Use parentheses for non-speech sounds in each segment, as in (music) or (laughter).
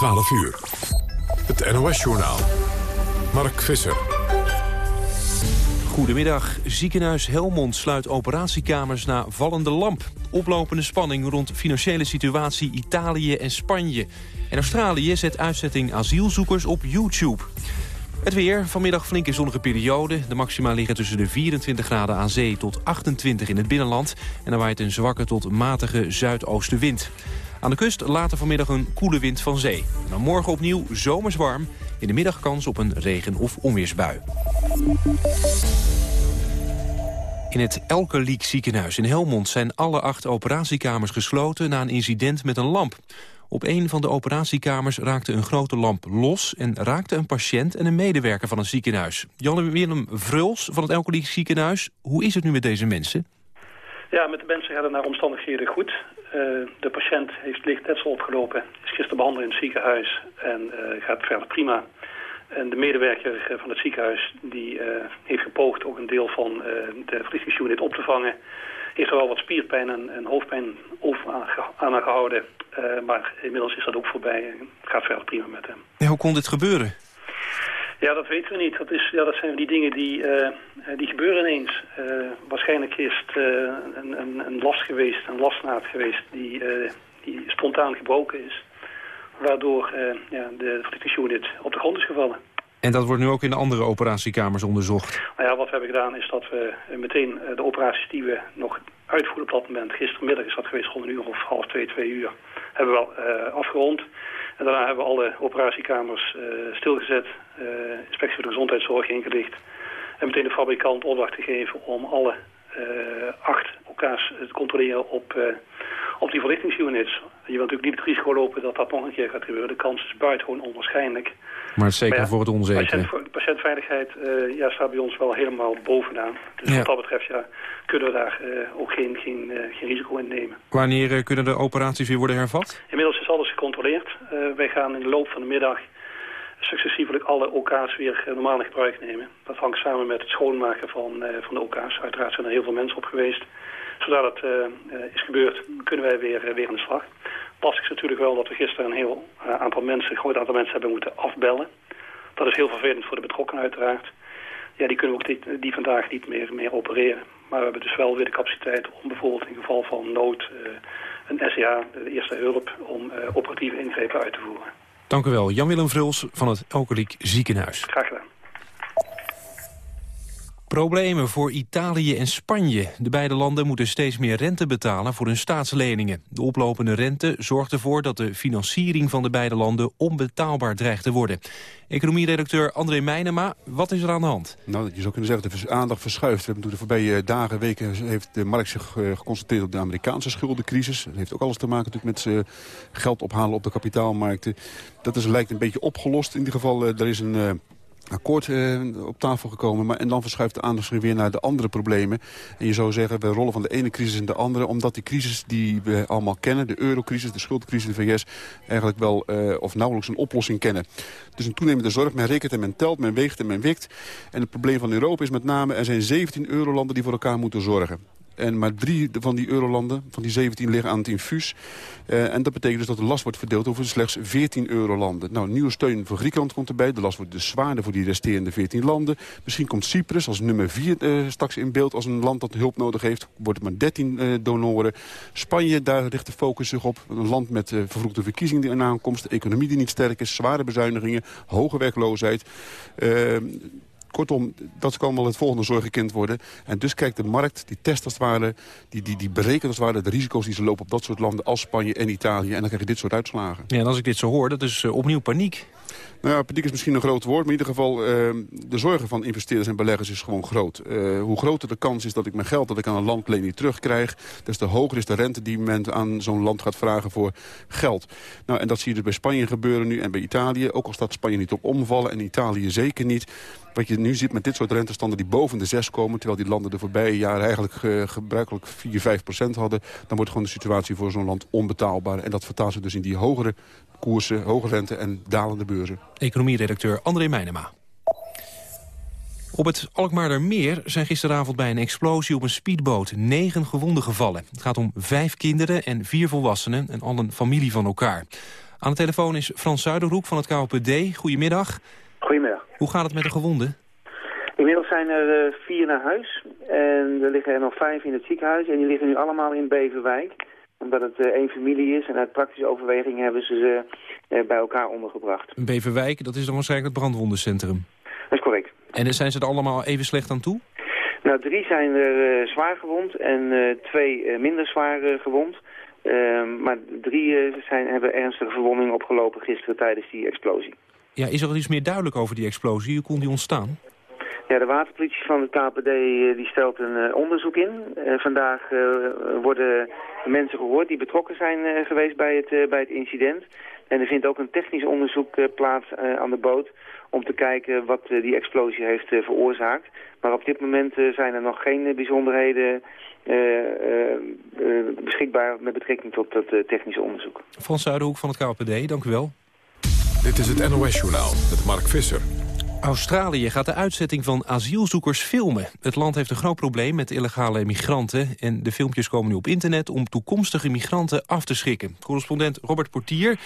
12 uur. Het NOS-journaal. Mark Visser. Goedemiddag. Ziekenhuis Helmond sluit operatiekamers na vallende lamp. Oplopende spanning rond financiële situatie Italië en Spanje. En Australië zet uitzetting asielzoekers op YouTube. Het weer, vanmiddag flinke zonnige periode. De maxima liggen tussen de 24 graden aan zee tot 28 in het binnenland. En dan waait een zwakke tot matige zuidoostenwind. Aan de kust later vanmiddag een koele wind van zee. dan morgen opnieuw zomers warm. In de middag kans op een regen- of onweersbui. In het Elkerliek ziekenhuis in Helmond zijn alle acht operatiekamers gesloten na een incident met een lamp. Op een van de operatiekamers raakte een grote lamp los... en raakte een patiënt en een medewerker van het ziekenhuis. Jan Willem Vruls van het Elkerliek ziekenhuis. Hoe is het nu met deze mensen? Ja, met de mensen gaat het naar omstandigheden goed. Uh, de patiënt heeft licht letsel opgelopen, is gisteren behandeld in het ziekenhuis en uh, gaat verder prima. En de medewerker van het ziekenhuis die heeft gepoogd ook een deel van de verlichtingsunit op te vangen. Heeft er wel wat spierpijn en, hoofdpijn over aan gehouden. maar inmiddels is dat ook voorbij en gaat verder prima met hem. Hoe kon dit gebeuren? Ja, dat weten we niet. Dat, is, ja, dat zijn die dingen die, uh, die gebeuren ineens. Uh, waarschijnlijk is het uh, een, een, een, last geweest, een lastnaad geweest die, die spontaan gebroken is. Waardoor ja, de verlichtingsunit op de grond is gevallen. En dat wordt nu ook in de andere operatiekamers onderzocht? Nou ja, wat we hebben gedaan is dat we meteen de operaties die we nog uitvoeren op dat moment... gistermiddag is dat geweest rond een uur of half twee, twee uur... hebben we wel afgerond... En daarna hebben we alle operatiekamers uh, stilgezet, uh, inspectie voor de gezondheidszorg ingelicht. En meteen de fabrikant opdracht gegeven om alle uh, acht elkaars te controleren op, op die verlichtingsunits. Je wilt natuurlijk niet het risico lopen dat dat nog een keer gaat gebeuren. De kans is buitengewoon onwaarschijnlijk. Maar het zeker ja, voor het onzekere. Patiënt, patiëntveiligheid uh, ja, staat bij ons wel helemaal bovenaan. Dus ja. wat dat betreft ja, kunnen we daar uh, ook geen, geen, uh, geen risico in nemen. Wanneer kunnen de operaties weer worden hervat? Inmiddels is alles gecontroleerd. wij gaan in de loop van de middag successievelijk alle OK's weer normaal in gebruik nemen. Dat hangt samen met het schoonmaken van, van de OK's. Uiteraard zijn er heel veel mensen op geweest. Zodra dat is gebeurd, kunnen wij weer, weer aan de slag. Lastig is natuurlijk wel dat we gisteren een heel aantal mensen, groot aantal mensen hebben moeten afbellen. Dat is heel vervelend voor de betrokkenen uiteraard. Ja, die kunnen ook die, die vandaag niet meer, meer opereren. Maar we hebben dus wel weer de capaciteit om bijvoorbeeld in geval van nood uh, een SCA, de eerste hulp, om uh, operatieve ingrepen uit te voeren. Dank u wel. Jan-Willem Vruls van het Elkerliek Ziekenhuis. Graag gedaan. Problemen voor Italië en Spanje. De beide landen moeten steeds meer rente betalen voor hun staatsleningen. De oplopende rente zorgt ervoor dat de financiering van de beide landen onbetaalbaar dreigt te worden. Economieredacteur André Meijnema, wat is er aan de hand? Nou, je zou kunnen zeggen dat de aandacht verschuift. We hebben de voorbije dagen, weken heeft de markt zich geconcentreerd op de Amerikaanse schuldencrisис. Dat heeft ook alles te maken natuurlijk met geld ophalen op de kapitaalmarkten. Dat is, lijkt een beetje opgelost. In ieder geval, er is een akkoord eh, op tafel gekomen. Maar, en dan verschuift de aandacht weer naar de andere problemen. En je zou zeggen, we rollen van de ene crisis in de andere... omdat die crisis die we allemaal kennen, de eurocrisis, de schuldcrisis, de VS... eigenlijk wel uh, of nauwelijks een oplossing kennen. Dus een toenemende zorg, men rekent en men telt, men weegt en men wikt. En het probleem van Europa is met name... er zijn 17 eurolanden die voor elkaar moeten zorgen. En maar drie van die eurolanden, van die 17, liggen aan het infuus. Uh, en dat betekent dus dat de last wordt verdeeld over slechts 14 eurolanden. Nou, nieuwe steun voor Griekenland komt erbij. De last wordt dus zwaarder voor die resterende 14 landen. Misschien komt Cyprus als nummer 4 uh, straks in beeld als een land dat hulp nodig heeft. Wordt het maar 13 uh, donoren. Spanje, daar richt de focus zich op. Een land met vervroegde verkiezingen die eraan komt. Economie die niet sterk is. Zware bezuinigingen. Hoge werkloosheid. Kortom, dat kan wel het volgende zorgenkind worden. En dus kijkt de markt, die test als het ware, die, die, die berekent als het ware de risico's die ze lopen op dat soort landen als Spanje en Italië. En dan krijg je dit soort uitslagen. Ja, en als ik dit zo hoor, dat is uh, opnieuw paniek. Nou ja, paniek is misschien een groot woord, maar in ieder geval... Uh, de zorgen van investeerders en beleggers is gewoon groot. Uh, hoe groter de kans is dat ik mijn geld dat ik aan een land leen niet terugkrijg... des te hoger is de rente die men aan zo'n land gaat vragen voor geld. Nou, en dat zie je dus bij Spanje gebeuren nu en bij Italië. Ook al staat Spanje niet op omvallen en Italië zeker niet. Wat je nu ziet met dit soort rentestanden die boven de 6 komen... terwijl die landen de voorbije jaren eigenlijk uh, gebruikelijk 4, 5 procent hadden... dan wordt gewoon de situatie voor zo'n land onbetaalbaar. En dat vertaalt zich dus in die hogere koersen, hoge rente en dalende beurzen. Economieredacteur André Meijnema. Op het Alkmaardermeer zijn gisteravond bij een explosie op een speedboot negen gewonden gevallen. Het gaat om vijf kinderen en vier volwassenen en al een familie van elkaar. Aan de telefoon is Frans Zuiderhoek van het KOPD. Goedemiddag. Goedemiddag. Hoe gaat het met de gewonden? Inmiddels zijn er uh, vier naar huis. En er liggen er nog vijf in het ziekenhuis. En die liggen nu allemaal in Beverwijk. Omdat het uh, één familie is. En uit praktische overweging hebben ze ze uh, bij elkaar ondergebracht. Beverwijk, dat is dan waarschijnlijk het brandwondencentrum? Dat is correct. En zijn ze er allemaal even slecht aan toe? Nou, drie zijn er zwaar gewond en twee minder zwaar gewond. Ehm, maar drie zijn, hebben ernstige verwondingen opgelopen gisteren tijdens die explosie. Ja, is er al iets meer duidelijk over die explosie? Hoe kon die ontstaan? Ja, de waterpolitie van het KPD die stelt een onderzoek in. Uh, vandaag uh, worden mensen gehoord die betrokken zijn uh, geweest bij het, bij het incident. En er vindt ook een technisch onderzoek plaats aan de boot om te kijken wat die explosie heeft veroorzaakt. Maar op dit moment zijn er nog geen bijzonderheden beschikbaar met betrekking tot dat technische onderzoek. Frans Zuiderhoek van het KPD, dank u wel. Dit is het NOS-journaal met Mark Visser. Australië gaat de uitzetting van asielzoekers filmen. Het land heeft een groot probleem met illegale migranten... en de filmpjes komen nu op internet om toekomstige migranten af te schrikken. Correspondent Robert Portier.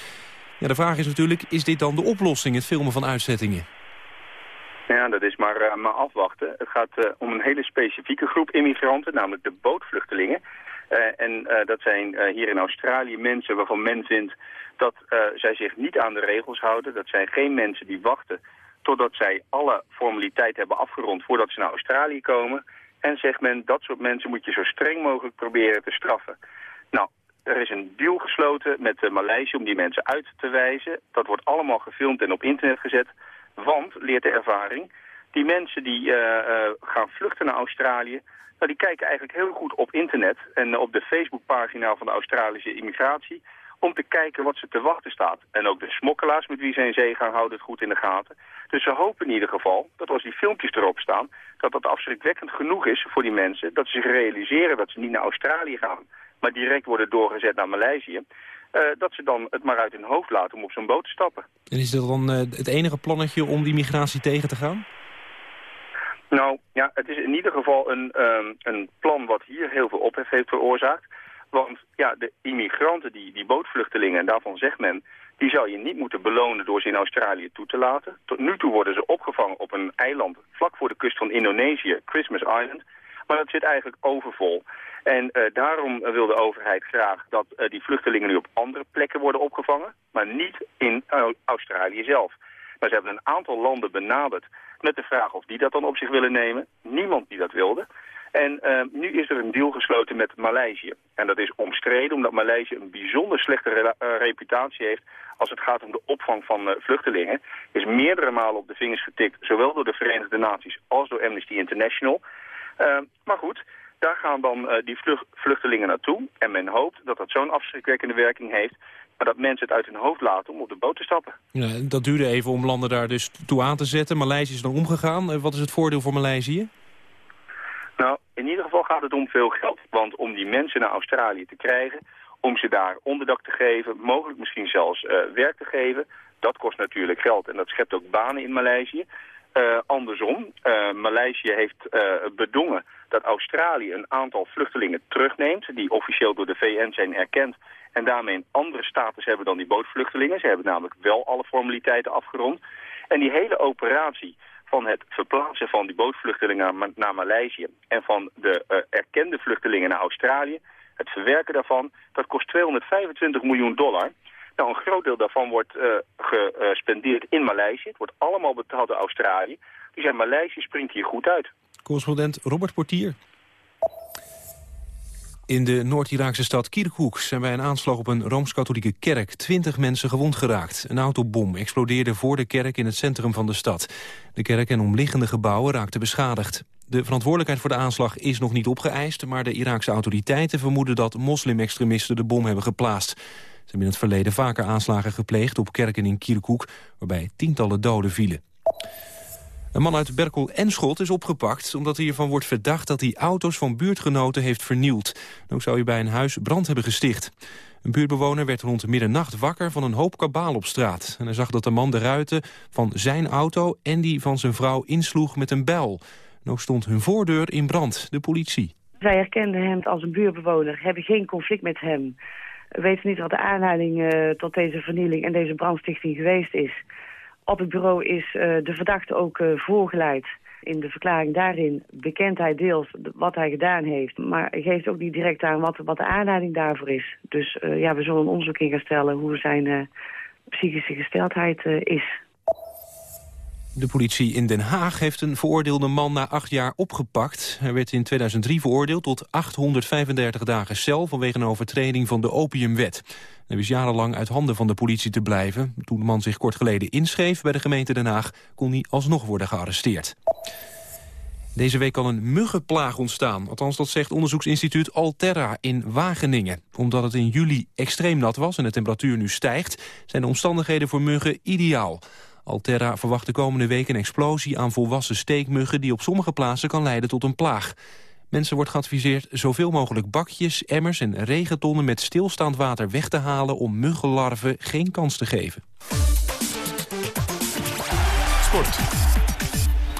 Ja, de vraag is natuurlijk, is dit dan de oplossing, het filmen van uitzettingen? Ja, dat is maar, uh, maar afwachten. Het gaat uh, om een hele specifieke groep immigranten, namelijk de bootvluchtelingen. Uh, en dat zijn hier in Australië mensen waarvan men vindt dat zij zich niet aan de regels houden. Dat zijn geen mensen die wachten totdat zij alle formaliteiten hebben afgerond voordat ze naar Australië komen. En zegt men, dat soort mensen moet je zo streng mogelijk proberen te straffen. Nou, er is een deal gesloten met de Maleisië om die mensen uit te wijzen. Dat wordt allemaal gefilmd en op internet gezet. Want, leert de ervaring, die mensen die gaan vluchten naar Australië... Nou, die kijken eigenlijk heel goed op internet en op de Facebookpagina van de Australische immigratie om te kijken wat ze te wachten staat. En ook de smokkelaars met wie ze in zee gaan houden het goed in de gaten. Dus ze hopen in ieder geval dat als die filmpjes erop staan... dat dat afschrikwekkend genoeg is voor die mensen... dat ze zich realiseren dat ze niet naar Australië gaan... maar direct worden doorgezet naar Maleisië... Uh, dat ze dan het maar uit hun hoofd laten om op zo'n boot te stappen. En is dat dan uh, het enige plannetje om die migratie tegen te gaan? Nou, ja, het is in ieder geval een, um, een plan wat hier heel veel ophef heeft veroorzaakt. Want ja, de immigranten, die, die bootvluchtelingen, en daarvan zegt men... die zou je niet moeten belonen door ze in Australië toe te laten. Tot nu toe worden ze opgevangen op een eiland vlak voor de kust van Indonesië, Christmas Island. Maar dat zit eigenlijk overvol. En uh, daarom wil de overheid graag dat uh, die vluchtelingen nu op andere plekken worden opgevangen... maar niet in Australië zelf. Maar ze hebben een aantal landen benaderd met de vraag of die dat dan op zich willen nemen. Niemand die dat wilde. En uh, nu is er een deal gesloten met Maleisië. En dat is omstreden omdat Maleisië een bijzonder slechte re uh, reputatie heeft als het gaat om de opvang van uh, vluchtelingen. Is meerdere malen op de vingers getikt, zowel door de Verenigde Naties als door Amnesty International. maar goed, daar gaan dan die vlucht vluchtelingen naartoe. En men hoopt dat dat zo'n afschrikwekkende werking heeft maar dat mensen het uit hun hoofd laten om op de boot te stappen. Ja, dat duurde even om landen daar dus toe aan te zetten. Maleisië is dan omgegaan. Wat is het voordeel voor Maleisië? Nou, in ieder geval gaat het om veel geld. Want om die mensen naar Australië te krijgen, om ze daar onderdak te geven, mogelijk misschien zelfs uh, werk te geven, dat kost natuurlijk geld. En dat schept ook banen in Maleisië. Uh, andersom, uh, Maleisië heeft bedongen dat Australië een aantal vluchtelingen terugneemt, die officieel door de VN zijn erkend en daarmee een andere status hebben dan die bootvluchtelingen. Ze hebben namelijk wel alle formaliteiten afgerond. En die hele operatie van het verplaatsen van die bootvluchtelingen naar Maleisië en van de uh, erkende vluchtelingen naar Australië, het verwerken daarvan, dat kost 225 miljoen dollar. Nou, een groot deel daarvan wordt uh, gespendeerd in Maleisië. Het wordt allemaal betaald door Australië. Dus ja, Maleisië springt hier goed uit. Correspondent Robert Portier. In de Noord-Iraakse stad Kirkuk zijn bij een aanslag op een Rooms-Katholieke kerk 20 mensen gewond geraakt. Een autobom explodeerde voor de kerk in het centrum van de stad. De kerk en omliggende gebouwen raakten beschadigd. De verantwoordelijkheid voor de aanslag is nog niet opgeëist... maar de Iraakse autoriteiten vermoeden dat moslimextremisten de bom hebben geplaatst. Ze hebben in het verleden vaker aanslagen gepleegd op kerken in Kirkuk... waarbij tientallen doden vielen. Een man uit Berkel en Schot is opgepakt omdat hij ervan wordt verdacht dat hij auto's van buurtgenoten heeft vernield. Ook zou hij bij een huis brand hebben gesticht. Een buurtbewoner werd rond middernacht wakker van een hoop kabaal op straat. En hij zag dat de man de ruiten van zijn auto en die van zijn vrouw insloeg met een. En ook stond hun voordeur in brand, de politie. Wij herkenden hem als een buurtbewoner, hebben geen conflict met hem. weten niet wat de aanleiding tot deze vernieling en deze brandstichting geweest is. Op het bureau is de verdachte ook voorgeleid in de verklaring daarin bekent hij deels wat hij gedaan heeft. Maar geeft ook niet direct aan wat, wat de aanleiding daarvoor is. Dus uh, ja, we zullen een onderzoek in gaan stellen hoe zijn psychische gesteldheid is. De politie in Den Haag heeft een veroordeelde man na acht jaar opgepakt. Hij werd in 2003 veroordeeld tot 835 dagen cel... vanwege een overtreding van de opiumwet. Hij wist jarenlang uit handen van de politie te blijven. Toen de man zich kort geleden inschreef bij de gemeente Den Haag... kon hij alsnog worden gearresteerd. Deze week kan een muggenplaag ontstaan. Althans, dat zegt onderzoeksinstituut Alterra in Wageningen. Omdat het in juli extreem nat was en de temperatuur nu stijgt... zijn de omstandigheden voor muggen ideaal. Alterra verwacht de komende week een explosie aan volwassen steekmuggen... die op sommige plaatsen kan leiden tot een plaag. Mensen wordt geadviseerd zoveel mogelijk bakjes, emmers en regentonnen... met stilstaand water weg te halen om muggenlarven geen kans te geven. Sport.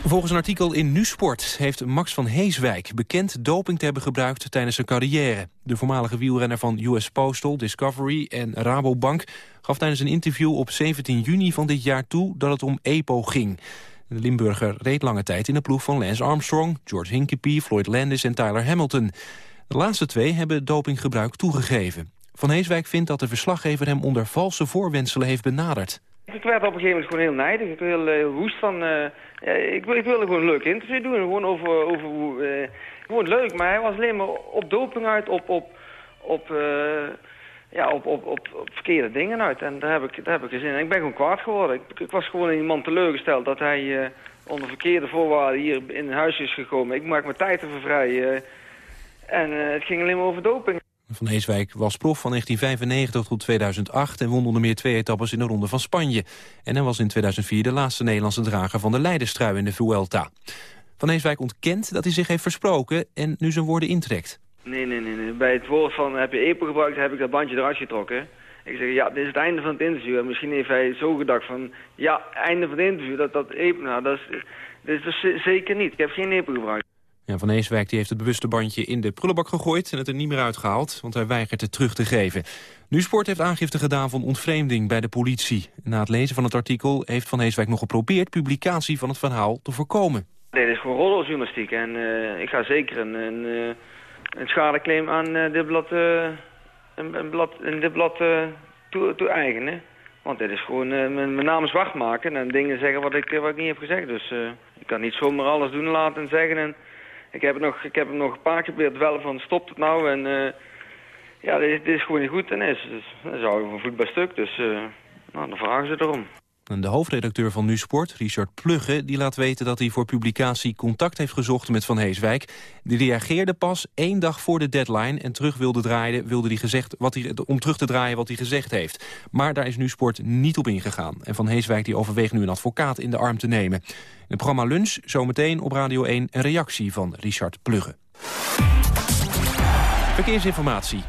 Volgens een artikel in Nusport heeft Max van Heeswijk bekend doping te hebben gebruikt tijdens zijn carrière. De voormalige wielrenner van US Postal, Discovery en Rabobank gaf tijdens een interview op 17 juni van dit jaar toe dat het om EPO ging. De Limburger reed lange tijd in de ploeg van Lance Armstrong, George Hincapie, Floyd Landis en Tyler Hamilton. De laatste twee hebben dopinggebruik toegegeven. Van Heeswijk vindt dat de verslaggever hem onder valse voorwenselen heeft benaderd. Ik werd op een gegeven moment gewoon heel nijdig. Ik wil heel woest van... Uh, ik, ik wilde gewoon een leuk interview doen. Gewoon over... over uh, gewoon leuk, maar hij was alleen maar op doping uit, op... op, op ja, op, op, op, verkeerde dingen uit. En daar heb ik, daar heb ik gezien. En ik ben gewoon kwaad geworden. Ik, ik was gewoon iemand teleurgesteld dat hij uh, onder verkeerde voorwaarden hier in huis is gekomen. Ik maak mijn tijd ervoor vrij. Uh, en uh, het ging alleen maar over doping. Van Heeswijk was prof van 1995 tot 2008 en won onder meer twee etappes in de Ronde van Spanje. En hij was in 2004 de laatste Nederlandse drager van de Leidenstrui in de Vuelta. Van Heeswijk ontkent dat hij zich heeft versproken en nu zijn woorden intrekt. Nee, nee, nee. nee. Bij het woord van heb je EPO gebruikt, heb ik dat bandje eruit getrokken. Ik zeg, ja, dit is het einde van het interview. En misschien heeft hij zo gedacht van, ja, einde van het interview, dat dat EPO, nou, dat is, dat is dus zeker niet. Ik heb geen EPO gebruikt. Ja, van Eeswijk die heeft het bewuste bandje in de prullenbak gegooid... en het er niet meer uitgehaald, want hij weigert het terug te geven. Nu Sport heeft aangifte gedaan van ontvreemding bij de politie. Na het lezen van het artikel heeft Van Heeswijk nog geprobeerd... publicatie van het verhaal te voorkomen. Dit is gewoon rollenjournalistiek en uh, ik ga zeker een, een, eh, een schadeclaim aan uh, dit blad, uh, een, een, blad, in dit blad toe-eigenen. Want dit is gewoon mijn, naam zwart maken en dingen zeggen wat ik, wat ik niet heb gezegd. Dus ik kan niet zomaar alles doen laten en zeggen... En, ik heb, nog, ik heb nog een paar keer geprobeerd wel van stopt het nou en ja, dit, dit, is gewoon niet goed en is. Dus, dan zou van stuk, dus nou, dan vragen ze erom. En de hoofdredacteur van Nusport, Richard Plugge, die laat weten dat hij voor publicatie contact heeft gezocht met Van Heeswijk. Die reageerde pas één dag voor de deadline en terug wilde draaien, wilde hij gezegd wat hij, om terug te draaien wat hij gezegd heeft. Maar daar is Nusport niet op ingegaan. En Van Heeswijk die overweegt nu een advocaat in de arm te nemen. In het programma Lunch zometeen op Radio 1 een reactie van Richard Plugge. Verkeersinformatie.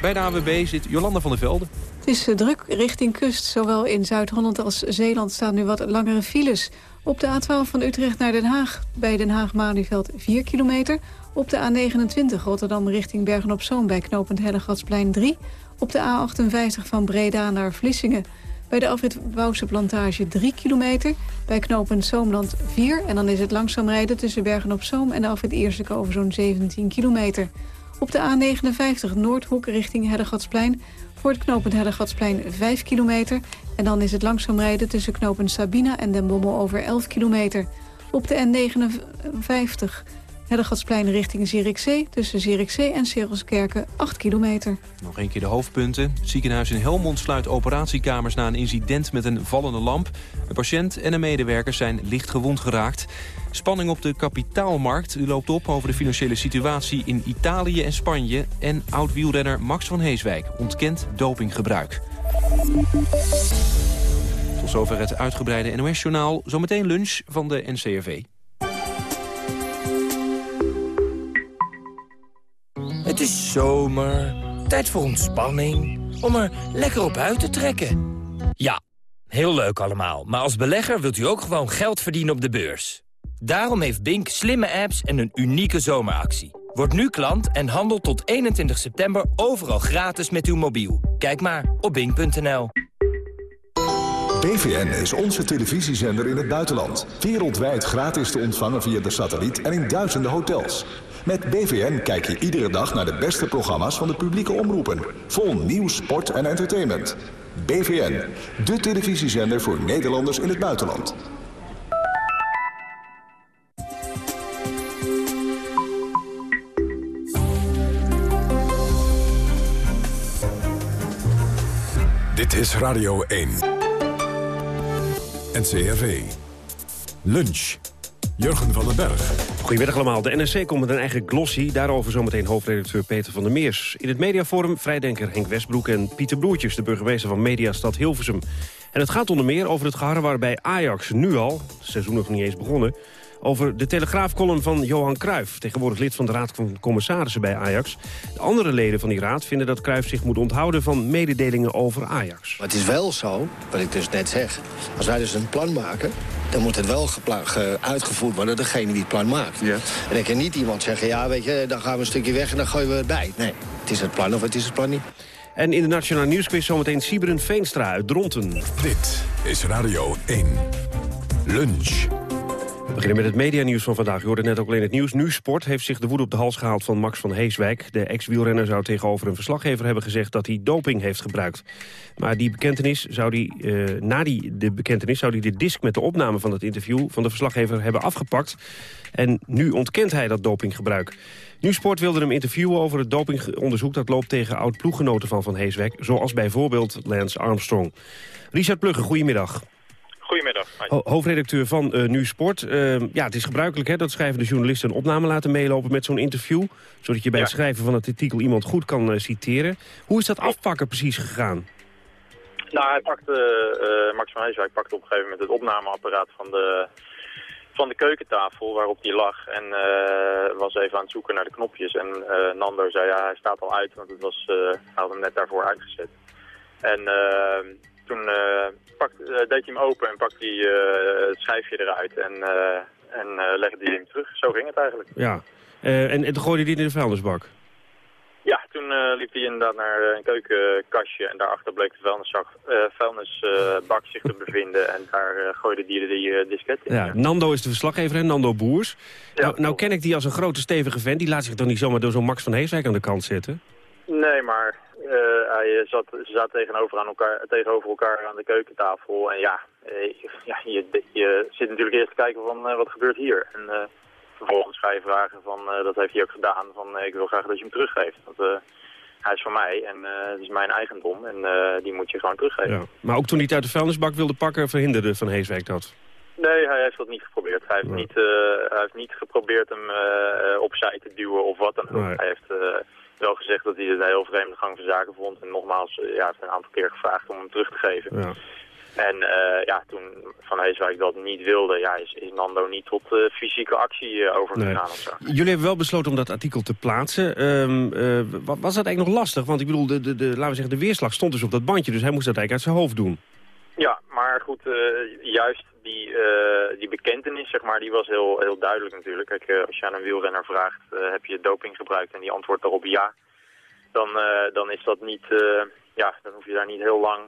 Bij de AWB zit Jolanda van der Velde. Het is eh, druk richting kust. Zowel in Zuid-Holland als Zeeland staan nu wat langere files. Op de A12 van Utrecht naar Den Haag. Bij Den Haag-Malieveld 4 kilometer. Op de A29 Rotterdam richting Bergen-op-Zoom bij knooppunt Hellegatsplein 3. Op de A58 van Breda naar Vlissingen. Bij de afrit Plantage 3 kilometer. Bij knooppunt Zoomland 4. En dan is het langzaam rijden tussen Bergen-op-Zoom en de afrit over zo'n 17 kilometer. Op de A59 Noordhoek richting Hellegatsplein voor het knooppunt Hellegatsplein 5 kilometer. En dan is het langzaam rijden tussen knooppunt Sabina en Den Bommel over 11 kilometer. Op de N59 Hellegatsplein richting Zierikzee... tussen Zierikzee en Serelskerken 8 kilometer. Nog een keer de hoofdpunten. Het ziekenhuis in Helmond sluit operatiekamers... na een incident met een vallende lamp. Een patiënt en een medewerker zijn licht gewond geraakt. Spanning op de kapitaalmarkt loopt op over de financiële situatie in Italië en Spanje. En oud-wielrenner Max van Heeswijk ontkent dopinggebruik. Tot zover het uitgebreide NOS-journaal. Zometeen lunch van de NCRV. Het is zomer, tijd voor ontspanning, om er lekker op uit te trekken. Ja, heel leuk allemaal, maar als belegger wilt u ook gewoon geld verdienen op de beurs. Daarom heeft Bink slimme apps en een unieke zomeractie. Word nu klant en handel tot 21 september overal gratis met uw mobiel. Kijk maar op bing.nl. BVN is onze televisiezender in het buitenland. Wereldwijd gratis te ontvangen via de satelliet en in duizenden hotels. Met BVN kijk je iedere dag naar de beste programma's van de publieke omroepen. Vol nieuws, sport en entertainment. BVN, de televisiezender voor Nederlanders in het buitenland. Dit is Radio 1. NCRV. Lunch. Jurgen van den Berg. Goedemiddag allemaal. De NRC komt met een eigen glossy. Daarover zometeen hoofdredacteur Peter van der Meers. In het mediaforum vrijdenker Henk Westbroek en Pieter Broertjes... de burgemeester van Mediastad Hilversum. En het gaat onder meer over het geharrewar bij Ajax. Nu al, het seizoen nog niet eens begonnen over de telegraafcolumn van Johan Cruijff... tegenwoordig lid van de Raad van Commissarissen bij Ajax. De andere leden van die raad vinden dat Cruijff zich moet onthouden... van mededelingen over Ajax. Maar het is wel zo, wat ik dus net zeg... als wij dus een plan maken, dan moet het wel uitgevoerd worden... degene die het plan maakt. Ja. En ik kan niet iemand zeggen, ja, weet je, dan gaan we een stukje weg... en dan gooien we het bij. Nee, het is het plan of het is het plan niet. En in de Nationale Nieuwsquiz zometeen Sieberen Veenstra uit Dronten. Dit is Radio 1. Lunch. We beginnen met het medianieuws van vandaag. Je hoorde net ook alleen het nieuws. Nu Sport heeft zich de woede op de hals gehaald van Max van Heeswijk. De ex-wielrenner zou tegenover een verslaggever hebben gezegd dat hij doping heeft gebruikt. Maar die bekentenis zou die, uh, na die, de bekentenis zou hij de disk met de opname van het interview van de verslaggever hebben afgepakt. En nu ontkent hij dat dopinggebruik. Nu Sport wilde hem interviewen over het dopingonderzoek dat loopt tegen oud-ploeggenoten van Van Heeswijk. Zoals bijvoorbeeld Lance Armstrong. Richard Plugge, goedemiddag. Goedemiddag. hoofdredacteur van uh, Nu Sport. Uh, ja, het is gebruikelijk hè, dat schrijvende journalisten een opname laten meelopen met zo'n interview. Zodat je bij het schrijven van het artikel iemand goed kan uh, citeren. Hoe is dat afpakken precies gegaan? Nou, hij pakte, Max van Heeswijk pakte op een gegeven moment het opnameapparaat van de, van de keukentafel waarop die lag. En was even aan het zoeken naar de knopjes. En Nando zei, ja, hij staat al uit, want het was, hij had hem net daarvoor uitgezet. En toen uh, pakt, uh, deed hij hem open en pakte hij uh, het schijfje eruit en, en legde hij hem terug. Zo ging het eigenlijk. Ja, en, en toen gooide hij in de vuilnisbak? Ja, toen liep hij inderdaad naar een keukenkastje en daarachter bleek de vuilnisbak, vuilnisbak zich te bevinden en daar gooide hij die disket in. Ja, Nando is de verslaggever en Nando Boers. Ja, nou, nou, ken ik die als een grote stevige vent, die laat zich toch niet zomaar door zo'n Max van Heeswijk aan de kant zetten? Nee, maar uh, hij zat, ze zaten tegenover, aan elkaar, tegenover elkaar aan de keukentafel. En ja, uh, ja je, je, zit natuurlijk eerst te kijken van uh, wat gebeurt hier. En vervolgens ga je vragen van, dat heeft hij ook gedaan, van ik wil graag dat je hem teruggeeft. Want, hij is van mij en het is mijn eigendom en die moet je gewoon teruggeven. Ja. Maar ook toen hij het uit de vuilnisbak wilde pakken, verhinderde Van Heeswijk dat? Nee, hij heeft dat niet geprobeerd. Hij heeft, niet, hij heeft niet geprobeerd hem opzij te duwen of wat dan ook. Hij heeft wel gezegd dat hij het een heel vreemde gang van zaken vond. En nogmaals, uh, ja, heeft een aantal keer gevraagd om hem terug te geven. Ja. En uh, ja, toen Van Heeswijk dat niet wilde, ja, is, is Nando niet tot uh, fysieke actie overgegaan. Nee. Jullie hebben wel besloten om dat artikel te plaatsen. Um, was dat eigenlijk nog lastig? Want ik bedoel, de, de, de, laten we zeggen, de weerslag stond dus op dat bandje. Dus hij moest dat eigenlijk uit zijn hoofd doen. Ja, maar goed, juist die, uh, die bekentenis, zeg maar, die was heel, heel duidelijk natuurlijk. Kijk, uh, als je aan een wielrenner vraagt, uh, heb je doping gebruikt en die antwoordt daarop ja, dan, dan is dat niet, ja, dan hoef je daar niet heel lang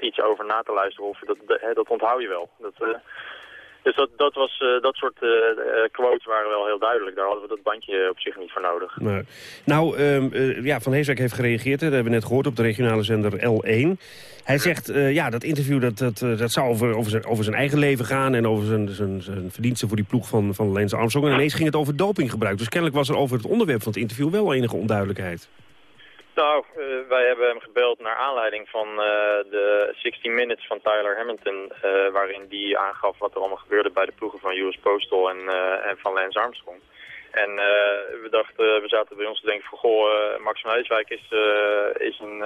iets over na te luisteren. Of dat, dat onthoud je wel. Dat, dus dat, dat, was, uh, dat soort uh, quotes waren wel heel duidelijk. Daar hadden we dat bandje op zich niet voor nodig. Nee. Nou, um, uh, ja, Van Heeswijk heeft gereageerd. Hè, dat hebben we net gehoord op de regionale zender L1. Hij zegt, ja, dat interview dat, dat, dat zou over, over, zijn, over zijn eigen leven gaan... en over zijn, zijn, zijn verdiensten voor die ploeg van, van Lance Armstrong. En ineens ging het over dopinggebruik. Dus kennelijk was er over het onderwerp van het interview wel enige onduidelijkheid. Nou, uh, wij hebben hem gebeld naar aanleiding van uh, de 16 Minutes van Tyler Hamilton... Uh, waarin die aangaf wat er allemaal gebeurde bij de ploegen van US Postal en, en van Lance Armstrong. En we dachten, we zaten bij ons te denken van, goh, Max van Heeswijk is, is een,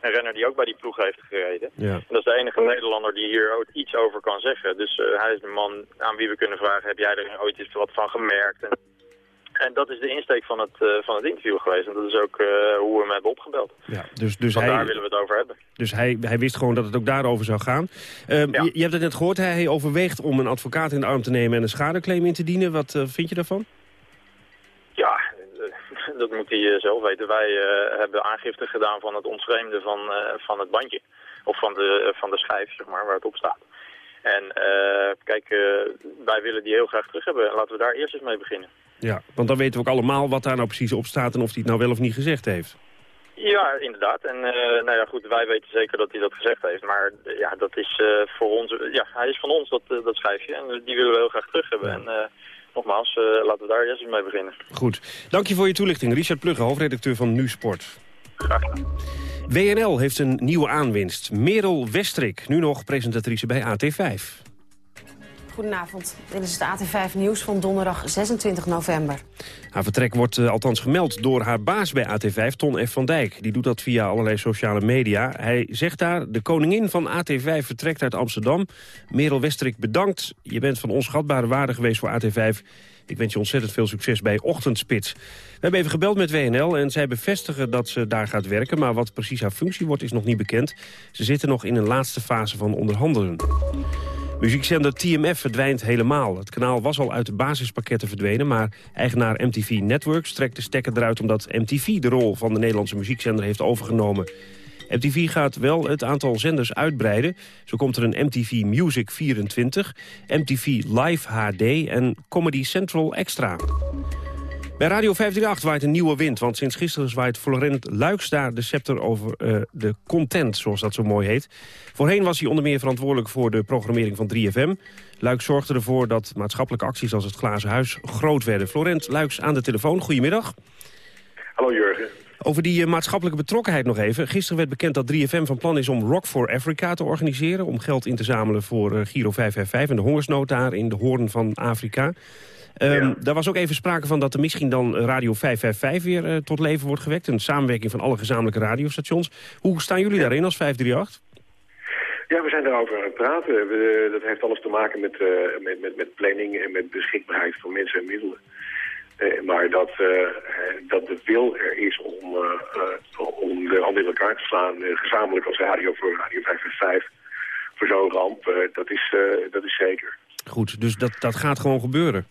een, renner die ook bij die ploeg heeft gereden. Ja. En dat is de enige Nederlander die hier ook iets over kan zeggen. Dus hij is de man aan wie we kunnen vragen, heb jij er ooit eens wat van gemerkt? En, en dat is de insteek van het, uh, van het interview geweest. En dat is ook uh, hoe we hem hebben opgebeld. Ja, dus, dus hij, daar willen we het over hebben. Dus hij, hij wist gewoon dat het ook daarover zou gaan. Uh, ja. je, je, hebt het net gehoord, hij overweegt om een advocaat in de arm te nemen... en een schadeclaim in te dienen. Wat vind je daarvan? Ja, (laughs) Dat moet hij eh, zelf weten. Wij eh, hebben aangifte gedaan van het ontvreemden van, eh, van het bandje. Of van de, van de schijf, zeg maar, waar het op staat. En eh, kijk, eh, wij willen die heel graag terug hebben. Laten we daar eerst eens mee beginnen. Ja, want dan weten we ook allemaal wat daar nou precies op staat... en of hij het nou wel of niet gezegd heeft. Ja, inderdaad. En eh, nou ja, goed, wij weten zeker dat hij dat gezegd heeft. Maar eh, ja, dat is eh, voor ons, ja, hij is van ons, dat, dat schijfje. En die willen we heel graag terug hebben. En nogmaals, laten we daar eerst eens mee beginnen. Goed. Dank je voor je toelichting. Richard Plugge, hoofdredacteur van Nu Sport. Graag gedaan. WNL heeft een nieuwe aanwinst. Merel Westrik, nu nog presentatrice bij AT5. Goedenavond. Dit is het AT5 Nieuws van donderdag 26 november. Haar vertrek wordt eh, althans gemeld door haar baas bij AT5, Ton F. van Dijk. Die doet dat via allerlei sociale media. Hij zegt daar, de koningin van AT5 vertrekt uit Amsterdam. Merel Westrik, bedankt. Je bent van onschatbare waarde geweest voor AT5. Ik wens je ontzettend veel succes bij Ochtendspits. We hebben even gebeld met WNL en zij bevestigen dat ze daar gaat werken... maar wat precies haar functie wordt is nog niet bekend. Ze zitten nog in een laatste fase van onderhandelen. Muziekzender TMF verdwijnt helemaal. Het kanaal was al uit de basispakketten verdwenen... maar eigenaar MTV Networks trekt de stekker eruit... omdat MTV de rol van de Nederlandse muziekzender heeft overgenomen. MTV gaat wel het aantal zenders uitbreiden. Zo komt er een MTV Music 24, MTV Live HD en Comedy Central Extra. Bij Radio 538 waait een nieuwe wind, want sinds gisteren zwaait Florent Luiks daar de scepter over eh, de content, zoals dat zo mooi heet. Voorheen was hij onder meer verantwoordelijk voor de programmering van 3FM. Luiks zorgde ervoor dat maatschappelijke acties als het Glazen Huis groot werden. Florent Luiks aan de telefoon, goedemiddag. Hallo Jurgen. Over die eh, maatschappelijke betrokkenheid nog even. Gisteren werd bekend dat 3FM van plan is om Rock for Africa te organiseren... om geld in te zamelen voor eh, Giro 555 en de hongersnood daar in de hoorn van Afrika. Um, Daar was ook even sprake van dat er misschien dan Radio 555 weer uh, tot leven wordt gewekt. Een samenwerking van alle gezamenlijke radiostations. Hoe staan jullie daarin als 538? Ja, we zijn daarover aan het praten. We, dat heeft alles te maken met, uh, met, met, met planning en met beschikbaarheid van mensen en middelen. Uh, maar dat, dat de wil er is om, om de handen in elkaar te slaan, gezamenlijk als radio voor Radio 555, voor zo'n ramp, dat, is, dat is zeker. Goed, dus dat, dat gaat gewoon gebeuren?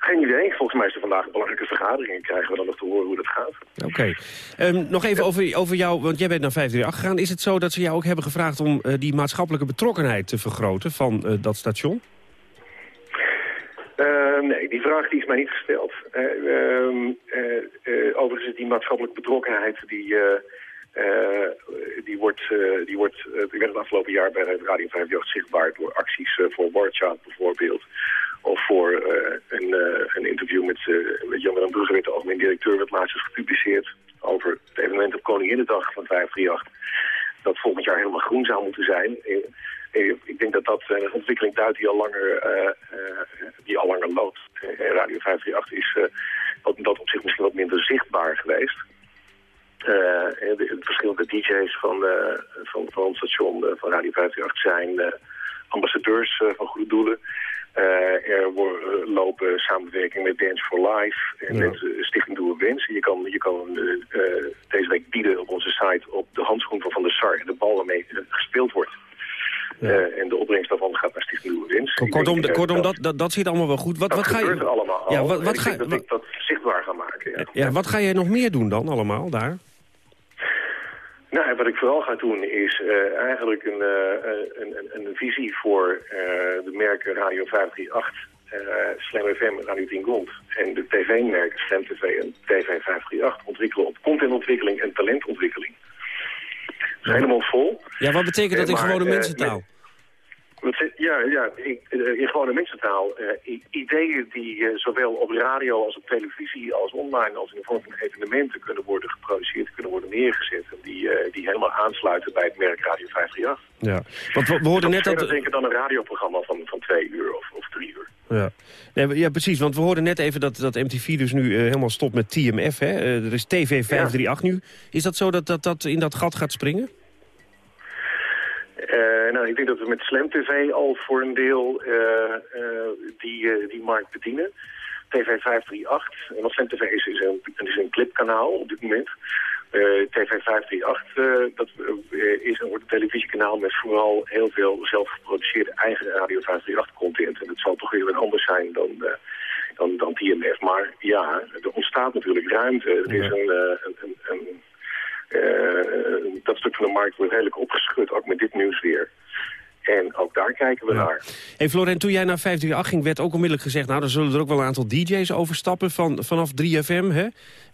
Geen idee. Volgens mij is er vandaag een belangrijke vergadering en krijgen we dan nog te horen hoe dat gaat. Oké. Okay. Um, nog even over, over jou, want jij bent naar 538 gegaan. Is het zo dat ze jou ook hebben gevraagd om uh, die maatschappelijke betrokkenheid te vergroten van uh, dat station? Uh, nee, die vraag die is mij niet gesteld. overigens is die maatschappelijke betrokkenheid die... die wordt, die wordt werd het afgelopen jaar bij Radio 58 zichtbaar door acties voor Warchild bijvoorbeeld. Of voor uh, een, uh, een, interview met, uh, met Jan Willem Brugge, de algemeen directeur, wat laatst is gepubliceerd over het evenement op Koninginnedag van 538. Dat volgend jaar helemaal groen zou moeten zijn. Ik denk dat dat een ontwikkeling duidt die al langer, die al langer loopt. Radio 538 is dat, dat op zich misschien wat minder zichtbaar geweest. de, de verschillende DJ's van, van, van ons station van Radio 538 zijn ambassadeurs van goede doelen. Uh, er worden, lopen samenwerking met Dance for Life en ja. met uh, Stichting Doe Wensen. Je kan, je kan deze week bieden op onze site op de handschoen van Van der Sar en de bal waarmee gespeeld wordt. Ja. en de opbrengst daarvan gaat naar Stichting Doe Wens. Kortom, denk, kortom dat, dat, dat zit allemaal wel goed. Wat, dat wat ga je allemaal ja, wat, wat ga je dat ik dat zichtbaar ga maken. Ja. ja, wat ga jij nog meer doen dan allemaal daar? Nou, wat ik vooral ga doen is uh, eigenlijk een, uh, een, een, een, visie voor uh, de merken Radio 538, Slam FM Radio 10 Gold. En de tv-merken Slam TV en TV 538 ontwikkelen op contentontwikkeling en talentontwikkeling. Dat is helemaal vol. Ja, wat betekent dat in gewone mensentaal? Ja, ja in, in gewone mensentaal. Uh, ideeën die uh, zowel op radio als op televisie als online als in de vorm van evenementen kunnen worden geproduceerd, kunnen worden neergezet. En die, uh, die helemaal aansluiten bij het merk Radio 538. Ja, want we, we hoorden net dat... Dat denk ik dan een radioprogramma van, van twee uur of, of drie uur. Ja. Nee, ja, precies, want we hoorden net even dat, dat MTV dus nu helemaal stopt met TMF. Hè? er is TV 538 ja. nu. Is dat zo dat, dat dat in dat gat gaat springen? Uh, nou, ik denk dat we met Slam TV al voor een deel uh, uh, die, die markt bedienen. TV 538, en wat Slam TV is, is een, is een clipkanaal op dit moment. Uh, TV 538 uh, dat, uh, is een televisiekanaal met vooral heel veel zelfgeproduceerde eigen Radio 538 content. En het zal toch weer wat anders zijn dan, dan, dan TMF. Maar ja, er ontstaat natuurlijk ruimte. Het is een, een, een, een dat stuk van de markt wordt redelijk opgeschud, ook met dit nieuws weer. En ook daar kijken we naar. Hey Florent, toen jij naar 538 ging, werd ook onmiddellijk gezegd... nou, dan zullen er ook wel een aantal DJ's overstappen van, vanaf 3FM, hè?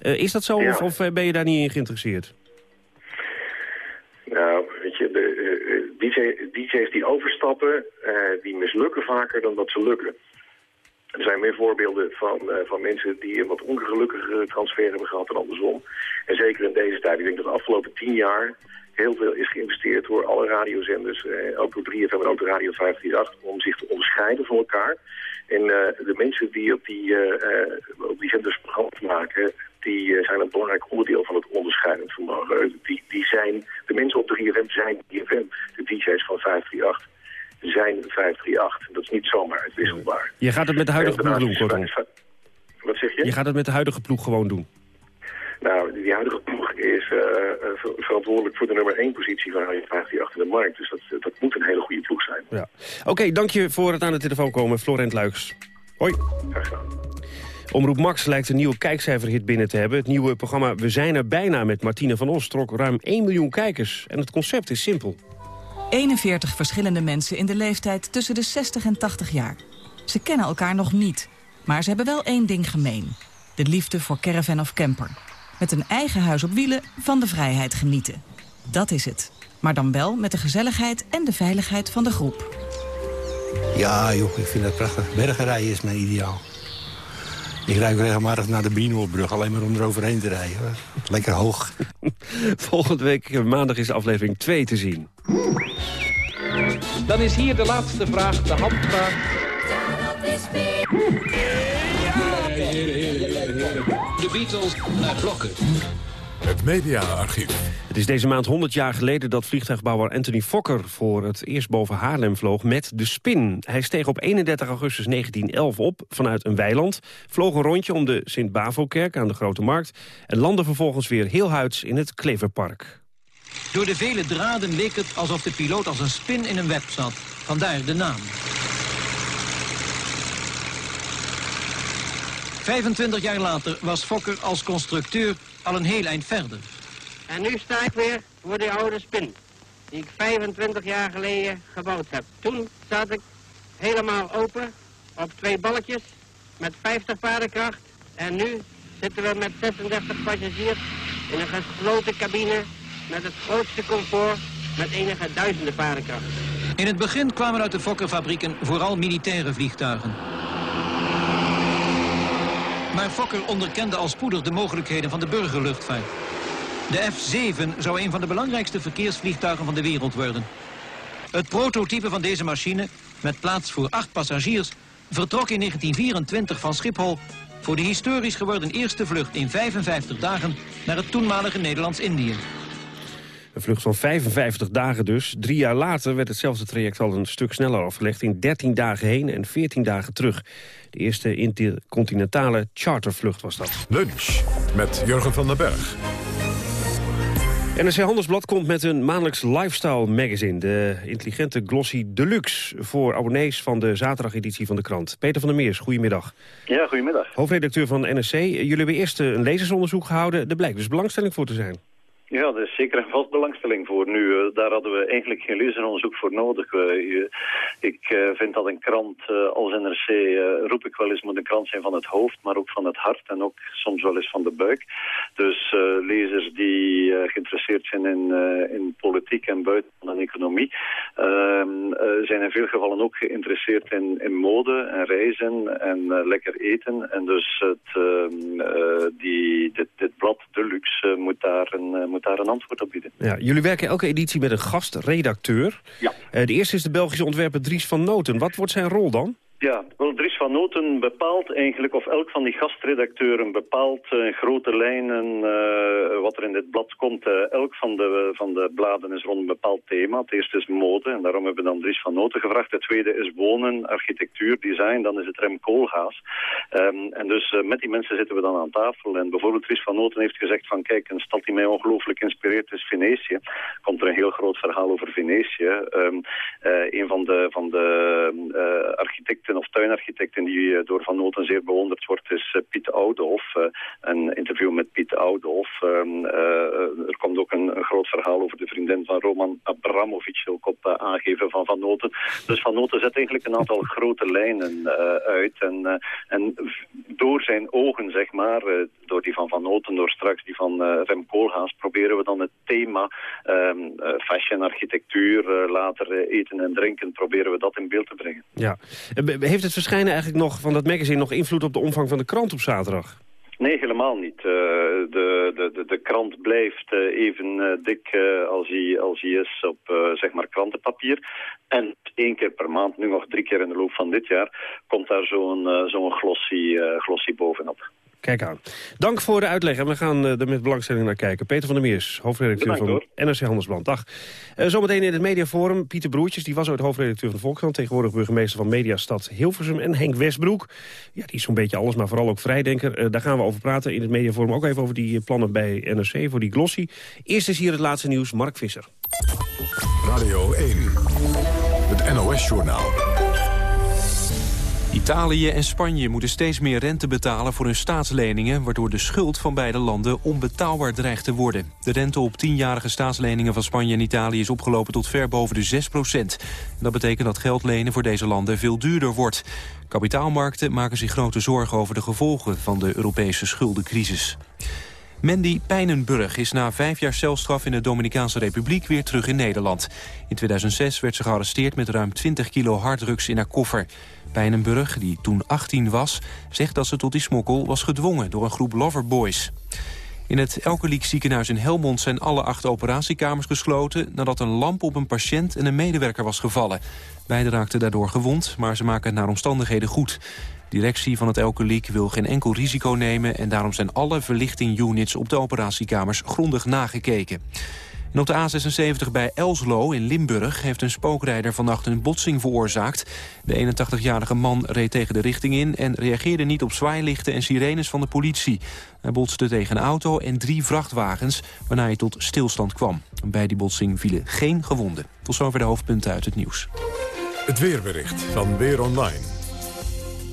Uh, is dat zo Ja. of, of eh, ben je daar niet in geïnteresseerd? Nou, weet je, de, eh, DJ, DJ's die overstappen, eh, die mislukken vaker dan dat ze lukken. Er zijn meer voorbeelden van, eh, van mensen die een wat ongelukkigere transfer hebben gehad dan andersom. En zeker in deze tijd. Ik denk dat de afgelopen tien jaar heel veel is geïnvesteerd door alle radiozenders, eh, ook door 3FM en ook door Radio 538, om zich te onderscheiden van elkaar. En eh, de mensen die op die, eh, op die zenders programma's maken, die zijn een belangrijk onderdeel van het onderscheidend vermogen. Die, die zijn, de mensen op 3FM zijn 3FM, de DJ's van 538 zijn 538. Dat is niet zomaar uitwisselbaar. Je gaat het met de huidige ploeg doen, kortom. Wat zeg je? Je gaat het met de huidige ploeg gewoon doen. Nou, die huidige ploeg is eh, eh, ver- verantwoordelijk voor de nummer 1 positie van 538 in de markt. Dus dat, dat moet een hele goede ploeg zijn. Ja. Oké, dank je voor het aan de telefoon komen, Florent Luiks. Hoi. Omroep Max lijkt een nieuwe kijkcijferhit binnen te hebben. Het nieuwe programma We zijn er bijna met Martine van Os trok ruim 1 miljoen kijkers. En het concept is simpel. 41 verschillende mensen in de leeftijd tussen de 60 en 80 jaar. Ze kennen elkaar nog niet, maar ze hebben wel één ding gemeen. De liefde voor caravan of camper. Met een eigen huis op wielen van de vrijheid genieten. Dat is het. Maar dan wel met de gezelligheid en de veiligheid van de groep. Ja, joh, ik vind dat prachtig. Bergenrijden is mijn ideaal. Ik rijd ook regelmatig naar de Brienholbrug, alleen maar om eroverheen te rijden. Lekker hoog. (laughs) Volgende week eh, maandag is aflevering 2 te zien. Dan is hier de laatste vraag, de handvraag. De Beatles naar blokken. Het mediaarchief. Het is deze maand 100 jaar geleden dat vliegtuigbouwer Anthony Fokker... voor het eerst boven Haarlem vloog met de Spin. Hij steeg op 31 augustus 1911 op vanuit een weiland... vloog een rondje om de Sint-Bavo-kerk aan de Grote Markt... en landde vervolgens weer heel huids in het Kleverpark. Door de vele draden leek het alsof de piloot als een spin in een web zat. Vandaar de naam. 25 jaar later was Fokker als constructeur al een heel eind verder. En nu sta ik weer voor die oude spin. Die ik 25 jaar geleden gebouwd heb. Toen zat ik helemaal open op twee balkjes met 50 paardenkracht. En nu zitten we met 36 passagiers in een gesloten cabine met het grootste comfort met enige duizenden paardenkracht. In het begin kwamen uit de Fokkerfabrieken vooral militaire vliegtuigen. Maar Fokker onderkende al spoedig de mogelijkheden van de burgerluchtvaart. De F-7 zou een van de belangrijkste verkeersvliegtuigen van de wereld worden. Het prototype van deze machine, met plaats voor acht passagiers... vertrok in 1924 van Schiphol voor de historisch geworden eerste vlucht in 55 dagen naar het toenmalige Nederlands-Indië. Een vlucht van 55 dagen dus. Drie jaar later werd hetzelfde traject al een stuk sneller afgelegd... in 13 dagen heen en 14 dagen terug. De eerste intercontinentale chartervlucht was dat. Lunch met Jurgen van den Berg. NRC Handelsblad komt met een maandelijks lifestyle magazine. De intelligente Glossy Deluxe. Voor abonnees van de zaterdageditie van de krant. Peter van der Meers, goedemiddag. Ja, goedemiddag. Hoofdredacteur van NRC. Jullie hebben eerst een lezersonderzoek gehouden. Er blijkt dus belangstelling voor te zijn. Ja, er is zeker een vast belangstelling voor nu. eh, daar hadden we eigenlijk geen lezeronderzoek voor nodig. Eh, ik eh, vind dat een krant als NRC, roep ik wel eens, moet een krant zijn van het hoofd, maar ook van het hart en ook soms wel eens van de buik. Dus lezers die geïnteresseerd zijn in, in politiek en buiten en economie, ehm, eh, zijn in veel gevallen ook geïnteresseerd in, in mode en reizen en lekker eten. En dus het, ehm, eh, die, dit, dit blad Deluxe moet, daar een, moet daar een antwoord op bieden. Ja, jullie werken elke editie met een gastredacteur. Ja. Eh, de eerste is de Belgische ontwerper Dries van Noten. Wat wordt zijn rol dan? Ja, wel Dries van Noten bepaalt eigenlijk, of elk van die gastredacteuren bepaalt uh, grote lijnen uh, wat er in dit blad komt. Uh, elk van de, van de bladen is rond een bepaald thema. Het eerste is mode en daarom hebben we dan Dries van Noten gevraagd. Het tweede is wonen, architectuur, design, dan is het Rem Koolhaas. Um, en dus met die mensen zitten we dan aan tafel. En bijvoorbeeld Dries van Noten heeft gezegd van kijk, een stad die mij ongelooflijk inspireert is Venetië. Komt er een heel groot verhaal over Venetië. Um, een van de, van de architecten of tuinarchitecten die eh, door Van Noten zeer bewonderd wordt, is eh, Piet Oudehoff. Eh, een interview met Piet Oudehoff. Ehm, er komt ook een, groot verhaal over de vriendin van Roman Abramovic, ook op aangeven van Van Noten. Dus Van Noten zet eigenlijk een aantal (laughs) grote lijnen uit. En, en door zijn ogen, zeg maar, door die van Van Noten, door straks die van Rem Koolhaas, proberen we dan het thema um, fashion, architectuur, later eten en drinken, proberen we dat in beeld te brengen. Ja, heeft het verschijnen eigenlijk nog van dat magazine nog invloed op de omvang van de krant op zaterdag? Nee, helemaal niet. Uh, de, de, de, krant blijft uh, even uh, dik als, hij, als hij is op zeg maar krantenpapier. En één keer per maand, nu nog drie keer in de loop van dit jaar, komt daar zo'n zo'n glossy, glossy bovenop. Kijk aan. Dank voor de uitleg en we gaan uh, er met belangstelling naar kijken. Peter van der Meers, hoofdredacteur van NRC Handelsblad. Dag. Uh, zometeen in het mediaforum Pieter Broertjes, die was ooit hoofdredacteur van de Volkskrant... tegenwoordig burgemeester van Mediastad Hilversum. En Henk Westbroek, ja, die is zo'n beetje alles, maar vooral ook vrijdenker. Uh, daar gaan we over praten in het mediaforum. Ook even over die plannen bij NRC, voor die glossy. Eerst is hier het laatste nieuws, Mark Visser. Radio 1, het NOS-journaal. Italië en Spanje moeten steeds meer rente betalen voor hun staatsleningen... waardoor de schuld van beide landen onbetaalbaar dreigt te worden. De rente op tienjarige staatsleningen van Spanje en Italië... is opgelopen tot ver boven de 6 procent. Dat betekent dat geld lenen voor deze landen veel duurder wordt. Kapitaalmarkten maken zich grote zorgen over de gevolgen... van de Europese schuldencrisis. Mandy Pijnenburg is na vijf jaar celstraf in de Dominicaanse Republiek weer terug in Nederland. In 2006 werd ze gearresteerd met ruim 20 kilo harddrugs in haar koffer. Pijnenburg, die toen 18 was, zegt dat ze tot die smokkel was gedwongen door een groep loverboys. In het Elkeliek ziekenhuis in Helmond zijn alle acht operatiekamers gesloten... nadat een lamp op een patiënt en een medewerker was gevallen. Beiden raakten daardoor gewond, maar ze maken het naar omstandigheden goed. Directie van het Elkeliek wil geen enkel risico nemen... en daarom zijn alle verlichting-units op de operatiekamers grondig nagekeken. Op de A76 bij Elslo in Limburg heeft een spookrijder vannacht een botsing veroorzaakt. De 81-jarige man reed tegen de richting in en reageerde niet op zwaailichten en sirenes van de politie. Hij botste tegen een auto en drie vrachtwagens, waarna hij tot stilstand kwam. Bij die botsing vielen geen gewonden. Tot zover de hoofdpunten uit het nieuws. Het weerbericht van Weer Online.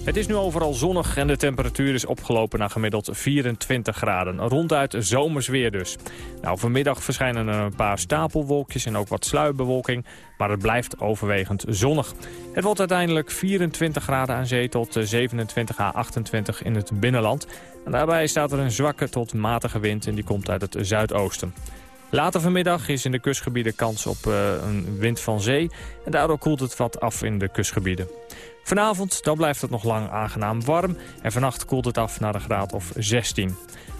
Het is nu overal zonnig en de temperatuur is opgelopen naar gemiddeld 24 graden. Ronduit zomers weer dus. Nou, vanmiddag verschijnen er een paar stapelwolkjes en ook wat sluierbewolking. Maar het blijft overwegend zonnig. Het wordt uiteindelijk 24 graden aan zee tot 27 à 28 in het binnenland. En daarbij staat er een zwakke tot matige wind en die komt uit het zuidoosten. Later vanmiddag is in de kustgebieden kans op uh, een wind van zee. En daardoor koelt het wat af in de kustgebieden. Vanavond dan blijft het nog lang aangenaam warm. En vannacht koelt het af naar een graad of 16.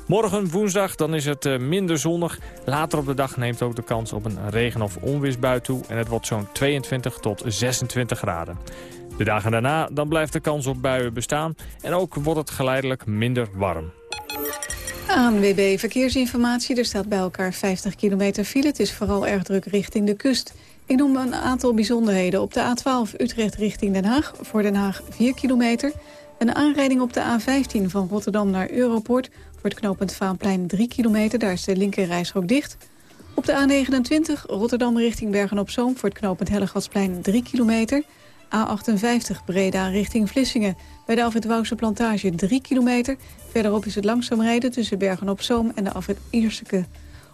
Morgen woensdag dan is het eh, minder zonnig. Later op de dag neemt ook de kans op een regen- of onweersbui toe. En het wordt zo'n 22 tot 26 graden. De dagen daarna dan blijft de kans op buien bestaan. En ook wordt het geleidelijk minder warm. ANWB Verkeersinformatie. Er staat bij elkaar 50 kilometer file. Het is vooral erg druk richting de kust. Ik noem een aantal bijzonderheden. Op de A12 Utrecht richting Den Haag. Voor Den Haag 4 kilometer. Een aanrijding op de A15 van Rotterdam naar Europort. Voor het knooppunt Vaanplein 3 kilometer. Daar is de linkerrijstrook dicht. Op de A29 Rotterdam richting Bergen-op-Zoom. Voor het knooppunt Hellegatsplein 3 kilometer. A58 Breda richting Vlissingen. Bij de Alfred Wouwse plantage 3 kilometer. Verderop is het langzaam rijden tussen Bergen-op-Zoom en de Alfred Ierseke.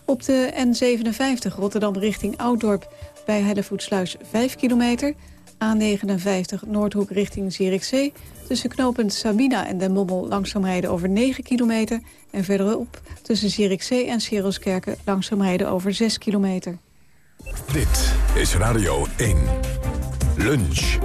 Op de N57 Rotterdam richting Ouddorp bij Hellevoetsluis 5 kilometer. A59 Noordhoek richting Zierikzee. Tussen knooppunt Sabina en Den Bommel langzaam rijden over 9 kilometer. En verderop tussen Zierikzee en Sieroskerken langzaam rijden over 6 kilometer. Dit is Radio 1. Lunch.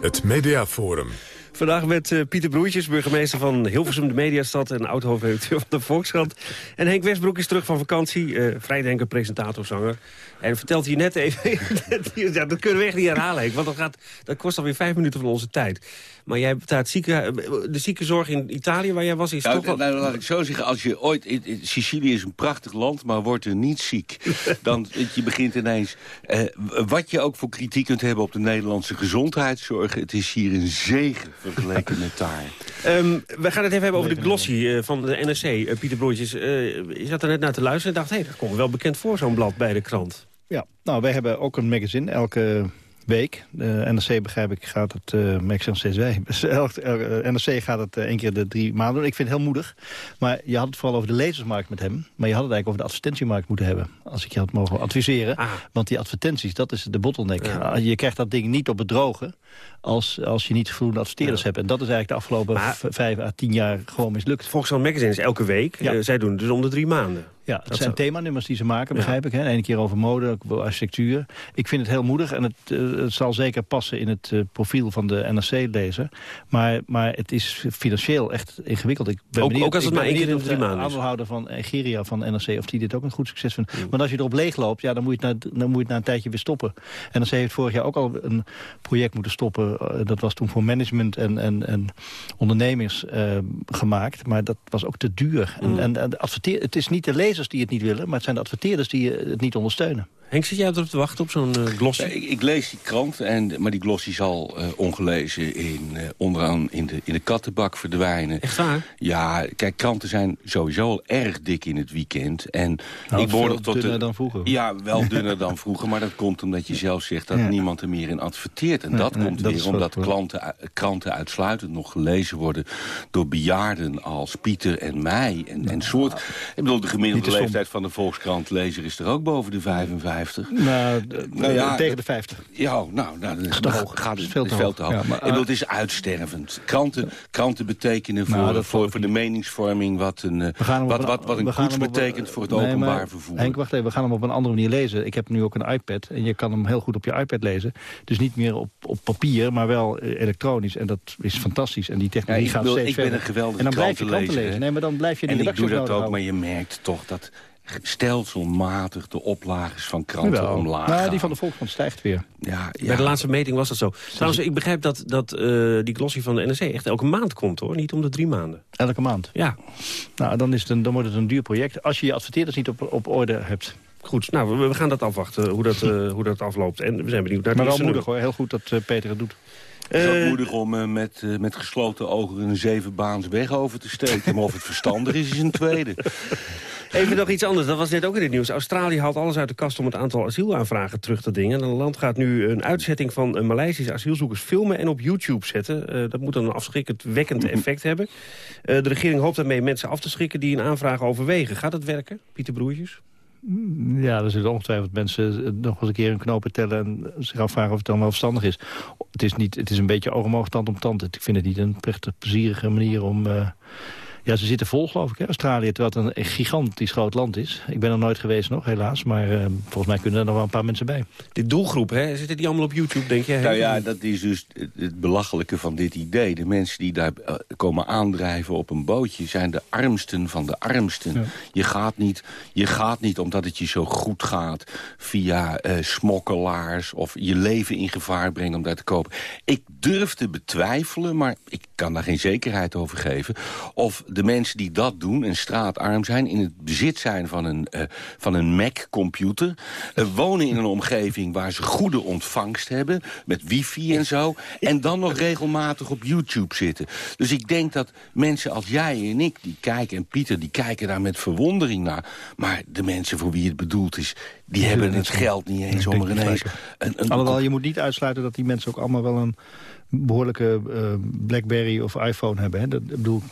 Het Mediaforum. Vandaag met uh, Pieter Broertjes, burgemeester van Hilversum, de Mediastad... en oud-hoofdredacteur van de Volkskrant. En Henk Westbroek is terug van vakantie, uh, vrijdenker, presentator, zanger. En vertelt hier net even... (laughs) ja, dat kunnen we echt niet herhalen, Henk, want dat, gaat, dat kost alweer vijf minuten van onze tijd. Maar jij betaalt zieke, de ziekenzorg in Italië, waar jij was, is nou, toch wel... Nou, laat ik zo zeggen, als je ooit... In, Sicilië is een prachtig land, maar wordt er niet ziek. (laughs) Dan je begint ineens... Uh, wat je ook voor kritiek kunt hebben op de Nederlandse gezondheidszorg... het is hier een zegen vergeleken met daar. Um, (laughs) we gaan het even hebben over de glossy uh, van de NRC, uh, Pieter Broertjes. je zat er net naar te luisteren en dacht... hé, hey, dat komt wel bekend voor, zo'n blad bij de krant. Ja, nou, wij hebben ook een magazine elke week. De NRC, begrijp ik, gaat het... Uh, maar ik zeg steeds wij. (laughs) NRC gaat het één keer de drie maanden doen. Ik vind het heel moedig. Maar je had het vooral over de lezersmarkt met hem. Maar je had het eigenlijk over de advertentiemarkt moeten hebben. Als ik je had mogen adviseren. Ah. Want die advertenties, dat is de bottleneck. Ja. Je krijgt dat ding niet op het droge... als, als je niet voldoende adverteerders ja. hebt. En dat is eigenlijk de afgelopen maar, vijf à tien jaar gewoon mislukt. Volgens magazine is elke week. Ja. Uh, zij doen het dus om de drie maanden. Ja, het dat zijn themanummers die ze maken, begrijp ja. ik. Hè? Eén keer over mode, architectuur. Ik vind het heel moedig en het, uh, het zal zeker passen in het uh, profiel van de NRC-lezer. Maar, maar het is financieel echt ingewikkeld. Ik ben ook, benieuwd, ook als het maar één keer in drie maanden de aandeelhouder van Egeria van NRC, of die dit ook een goed succes vindt. Mm. Maar als je erop leegloopt, ja, dan, moet je het na, dan moet je het na een tijdje weer stoppen. NRC heeft vorig jaar ook al een project moeten stoppen. Uh, dat was toen voor management en, en, en ondernemers gemaakt. Maar dat was ook te duur. Mm. En, en adverteer, het is niet de lezer die het niet willen, maar het zijn de adverteerders die het niet ondersteunen. Henk, zit jij erop te wachten op zo'n uh, glossy? Ja, ik, ik, lees die krant, en, maar die glossy zal uh, ongelezen in, uh, onderaan in de, in de kattenbak verdwijnen. Echt waar? Ja, kijk, kranten zijn sowieso al erg dik in het weekend. En nou, ik behoor tot dunner de, dan vroeger. Ja, wel (laughs) dunner dan vroeger, maar dat komt omdat je zelf zegt dat ja. niemand er meer in adverteert. En Nee, dat nee, komt dat weer omdat klanten, kranten uitsluitend nog gelezen worden door bejaarden als Pieter en mij en, en soort. Ik bedoel, de gemiddelde leeftijd van de Volkskrant-lezer is er ook boven de 55. Nou, d- Nou ja, tegen de 50. Ja, nou, nou dat is te hoog. Gaat, Dat het veel te veel te hoog. Ja, maar, ik bedoel, uh, het is uitstervend. Kranten, kranten betekenen voor, Nou, dat voor, voor de meningsvorming wat een, eh, wat, wat, wat een koets betekent voor het Nee, openbaar maar, vervoer. Henk, wacht even, we gaan hem op een andere manier lezen. Ik heb nu ook een iPad en je kan hem heel goed op je iPad lezen. Dus niet meer op, op papier, maar wel eh, elektronisch. En dat is fantastisch. En die technologie ik, gaat bedoel, steeds ik ben verder. een geweldige En dan blijf je kranten lezen. Nee, maar dan blijf je de En ik doe dat ook, maar je merkt toch dat stelselmatig de oplages van kranten Jawel. omlaag Nou, gaan. die van de Volkskrant stijgt weer. Ja, ja. Bij de laatste meting was dat zo. Trouwens, ik begrijp dat, dat eh, die glossy van de NRC echt elke maand komt, hoor. Niet om de drie maanden. Elke maand. Ja. Nou, dan, is het een, dan wordt het een duur project. Als je je adverteerders niet op, op orde hebt. Goed, nou, we, we gaan dat afwachten, hoe dat, eh, hoe dat afloopt. En we zijn benieuwd naar het Maar wel moedig hoor. Heel goed dat eh, Peter het doet. Het is ook moedig om met, met gesloten ogen een zevenbaans weg over te steken. Maar of het verstandig is, is een tweede. (laughs) Even nog iets anders, dat was net ook in het nieuws. Australië haalt alles uit de kast om het aantal asielaanvragen terug te dingen. En het land gaat nu een uitzetting van een Maleisische asielzoekers filmen en op YouTube zetten. Eh, dat moet dan een afschrikkend wekkend effect hebben. Eh, de regering hoopt daarmee mensen af te schrikken die een aanvraag overwegen. Gaat het werken, Pieter Broertjes? Ja, er zullen ongetwijfeld mensen eh, nog eens een keer hun knopen tellen... en zich afvragen of het dan wel verstandig is. Het is, niet, het is een beetje oog om oog, tand om tand. Ik vind het niet een prettig, plezierige manier om... eh, ja, ze zitten vol, geloof ik, hè, Australië, terwijl het een gigantisch groot land is. Ik ben er nooit geweest nog, helaas, maar eh, volgens mij kunnen er nog wel een paar mensen bij. Die doelgroep, hè? Zitten die allemaal op YouTube, denk jij? Nou ja, dat is dus het, belachelijke van dit idee. De mensen die daar eh, komen aandrijven op een bootje... zijn de armsten van de armsten. Ja. Je, gaat niet, je gaat niet omdat het je zo goed gaat... via eh, smokkelaars of je leven in gevaar brengen om daar te kopen. Ik durf te betwijfelen, maar ik kan daar geen zekerheid over geven... of de mensen die dat doen en straatarm zijn... in het bezit zijn van een, eh, van een Mac-computer... eh, wonen in een omgeving waar ze goede ontvangst hebben... met wifi en zo... en dan nog regelmatig op YouTube zitten. Dus ik denk dat mensen als jij en ik, die kijken... en Pieter, die kijken daar met verwondering naar. Maar de mensen voor wie het bedoeld is... die hebben het geld niet eens om er ineens... Een, een, Alhoewel, je moet niet uitsluiten dat die mensen ook allemaal wel een behoorlijke eh, Blackberry of iPhone hebben. Hè? Dat, ik bedoel,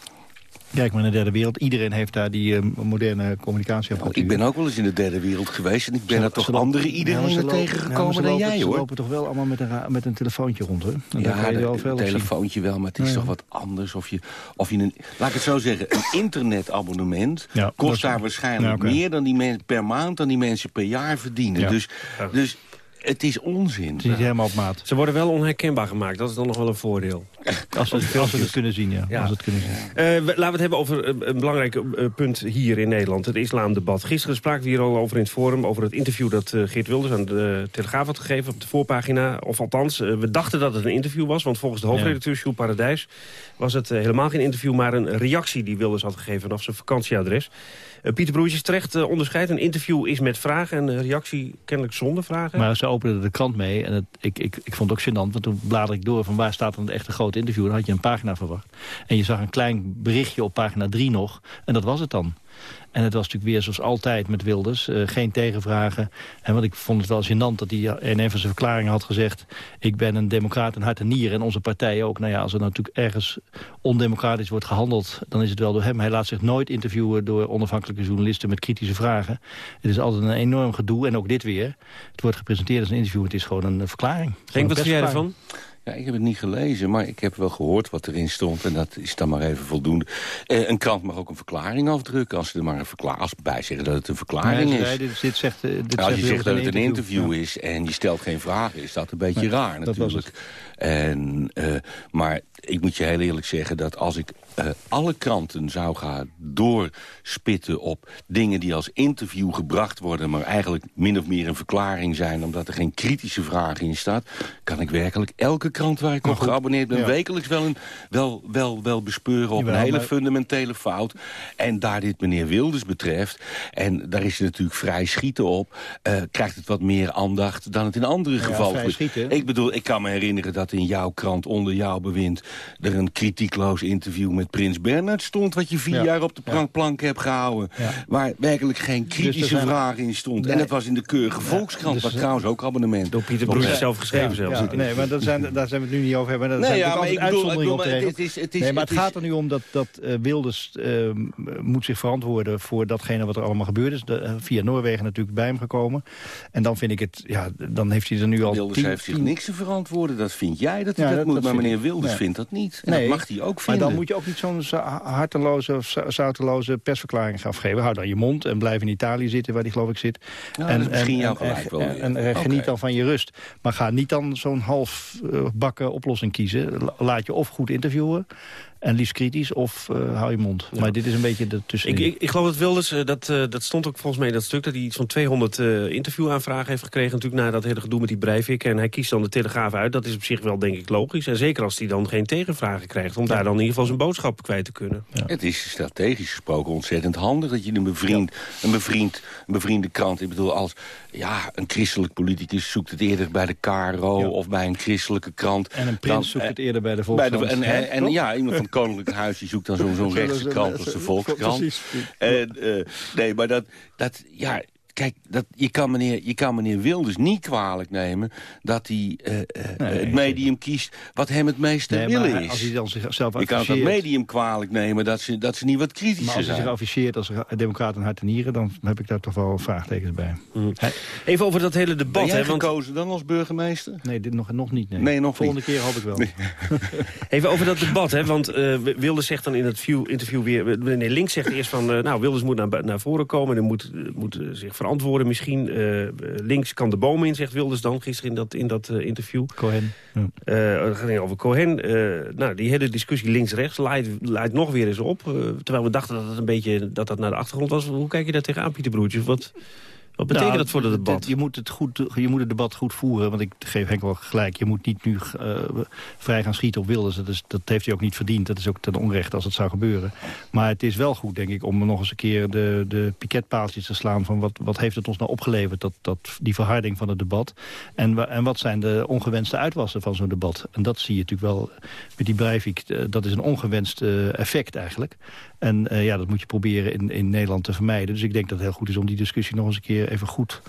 kijk maar naar de derde wereld. Iedereen heeft daar die eh, moderne communicatieapparatuur. Ik ben ook wel eens in de derde wereld geweest... en ik ben Ze- er toch ze lopen- andere iedereen ze tegengekomen ze dan jij, Ze hoor. lopen toch wel allemaal met een, met een telefoontje rond. En daar Ja, kan je de- wel veel een zien. telefoontje wel, maar het is Ja, ja. toch wat anders. Of je, of je een, laat ik het zo zeggen, een internetabonnement kost daar waarschijnlijk meer dan die men, per maand dan die mensen per jaar verdienen. Ja. Dus, dus het is onzin. Het is niet helemaal op maat. Ze worden wel onherkenbaar gemaakt, dat is dan nog wel een voordeel. Als we, als we het kunnen zien, ja. Ja. Als we het kunnen zien. Eh, we- laten we het hebben over een, een belangrijk eh, punt hier in Nederland. Het islamdebat. Gisteren spraken we hier al over in het forum... over het interview dat eh, Geert Wilders aan de Telegraaf had gegeven... op de voorpagina. Of althans, eh, we dachten dat het een interview was. Want volgens de hoofdredacteur Jules Paradijs... was het eh, helemaal geen interview... maar een reactie die Wilders had gegeven vanaf zijn vakantieadres. Eh, Pieter Broertjes terecht eh, onderscheid. Een interview is met vragen en een reactie kennelijk zonder vragen. Maar ze openden de krant mee en het, ik, ik, ik vond het ook gênant. Want toen bladerde ik door van waar staat dan het echte grote interview. Dan had je een pagina verwacht. En je zag een klein berichtje op pagina 3 nog. En dat was het dan. En het was natuurlijk weer zoals altijd met Wilders. eh, geen tegenvragen. En want ik vond het wel gênant dat hij in een van zijn verklaringen had gezegd... ik ben een democraat in hart en nieren. En onze partij ook. Nou ja, als er natuurlijk ergens ondemocratisch wordt gehandeld... dan is het wel door hem. Hij laat zich nooit interviewen door onafhankelijke journalisten... met kritische vragen. Het is altijd een enorm gedoe. En ook dit weer. Het wordt gepresenteerd als een interview. Het is gewoon een verklaring. Henk, een wat vind jij ervan? Ja, ik heb het niet gelezen, maar ik heb wel gehoord wat erin stond. En dat is dan maar even voldoende. Eh, een krant mag ook een verklaring afdrukken. Als ze er maar een verklaring bij zeggen dat het een verklaring is. dit, dit zegt, eh, dit als je zegt dat het een interview is en je stelt geen vragen... is dat een beetje raar natuurlijk. En, eh, maar ik moet je heel eerlijk zeggen dat als ik eh, alle kranten zou gaan doorspitten op dingen die als interview gebracht worden... maar eigenlijk min of meer een verklaring zijn... omdat er geen kritische vraag in staat... kan ik werkelijk elke krant waar ik op geabonneerd ben... ja. wekelijks wel, een, wel, wel, wel bespeuren op Jawel, een hele maar- fundamentele fout. En daar dit meneer Wilders betreft... en daar is hij natuurlijk vrij schieten op... eh, krijgt het wat meer aandacht dan het in andere Ja, gevallen is. Ik bedoel, ik kan me herinneren dat in jouw krant onder jouw bewind... er een kritiekloos interview met Prins Bernhard stond... wat je vier Ja. jaar op de plank, plank hebt gehouden. Ja. Waar werkelijk geen kritische er zijn- vraag in stond. Nee. En dat was in de keurige Volkskrant, dus- waar trouwens ook abonnement. Door Pieter zijn. zelf geschreven Ja, zelfs. ja, nee, maar dat zijn, daar zijn we het nu niet over hebben. Dat Nee, zijn ja, maar ik bedoel- ik bedoel, het is- het is- nee, maar het het, is- gaat er nu om dat, dat eh, Wilders eh, moet zich verantwoorden voor datgene wat er allemaal gebeurd is. De, eh, via Noorwegen natuurlijk bij hem gekomen. En dan vind ik het, ja, dan heeft hij er nu al Wilders tien- heeft zich niks te verantwoorden. Dat vind jij dat hij Ja, dat, dat- moet. dat maar meneer. Wilders vindt dat niet. En Nee, dat mag hij ook Maar dan moet je ook niet zo'n harteloze of zouteloze persverklaring gaan afgeven. Hou dan je mond en blijf in Italië zitten, waar die geloof ik zit. Ja, en, misschien en- jouw gelijk wel En, en, geniet dan van je rust. Maar ga niet dan zo'n half eh, bakken oplossing kiezen. La- Laat je of goed interviewen en liefst kritisch, of eh, hou je mond. Maar dit is een beetje de Ik, tussenin. ik, ik geloof dat Wilders, eh, dat, eh, dat stond ook volgens mij in dat stuk... dat hij iets van 200 eh, interviewaanvragen heeft gekregen... natuurlijk na dat hele gedoe met die Breivik. En hij kiest dan de Telegraaf uit. Dat is op zich wel, denk ik, logisch. En zeker als hij dan geen tegenvragen krijgt... om daar dan in ieder geval zijn boodschap kwijt te kunnen. Het is strategisch gesproken ontzettend handig dat je een, bevriend, een, bevriend, een bevriende krant... Ik bedoel, als ja, een christelijk politicus zoekt het eerder bij de KRO... of bij een christelijke krant. En een prins dan, zoekt het eerder bij de bij de, Volkskrant. en, en, en ja, iemand van Koninklijk Huis die zoekt dan zo'n rechtse krant als de Volkskrant. precies. En, eh, nee, maar dat, dat ja, kijk, dat, je, kan meneer, je kan meneer Wilders niet kwalijk nemen... dat hij eh, eh, het medium kiest wat hem het meest te Nee, willen maar is. als hij dan zichzelf je kan het medium kwalijk nemen dat ze, dat ze niet wat Maar kritischer als hij zich zijn. afficheert als democraat en hart en nieren... dan heb ik daar toch wel vraagtekens bij. Even over dat hele Ben debat. jij hè, want... gekozen dan als burgemeester? Nee, dit nog, nog niet. Nee, Nee, nog Volgende niet. keer hoop ik wel. (laughs) Even over dat debat, hè, want eh, Wilders zegt dan in het view- interview weer... Meneer Links zegt eerst van, nou, Wilders moet naar, naar voren komen... en moet, moet zich verantwoorden misschien. Eh, links kan de boom in, zegt Wilders dan gisteren in dat, in dat eh, interview. Cohen. Ja. Eh, het ging over Cohen. Nou, die hele discussie links-rechts leidt, leidt nog weer eens op. terwijl we dachten dat het een beetje dat dat naar de achtergrond was. Hoe kijk je daar tegenaan, Pieter Broertjes? Wat, wat betekent Nou, dat voor het debat? Je moet het, goed, je moet het debat goed voeren, want ik geef Henk wel gelijk. Je moet niet nu eh, vrij gaan schieten op Wilders. Dat, is, dat heeft hij ook niet verdiend. Dat is ook ten onrechte als het zou gebeuren. Maar het is wel goed, denk ik, om nog eens een keer de, de piketpaaltjes te slaan... van wat, wat heeft het ons nou opgeleverd, dat, dat, die verharding van het debat. En, en wat zijn de ongewenste uitwassen van zo'n debat. En dat zie je natuurlijk wel met die Breivik. eh, Dat is een ongewenst eh, effect eigenlijk. En ja, dat moet je proberen in, in Nederland te vermijden. Dus ik denk dat het heel goed is om die discussie nog eens een keer even goed,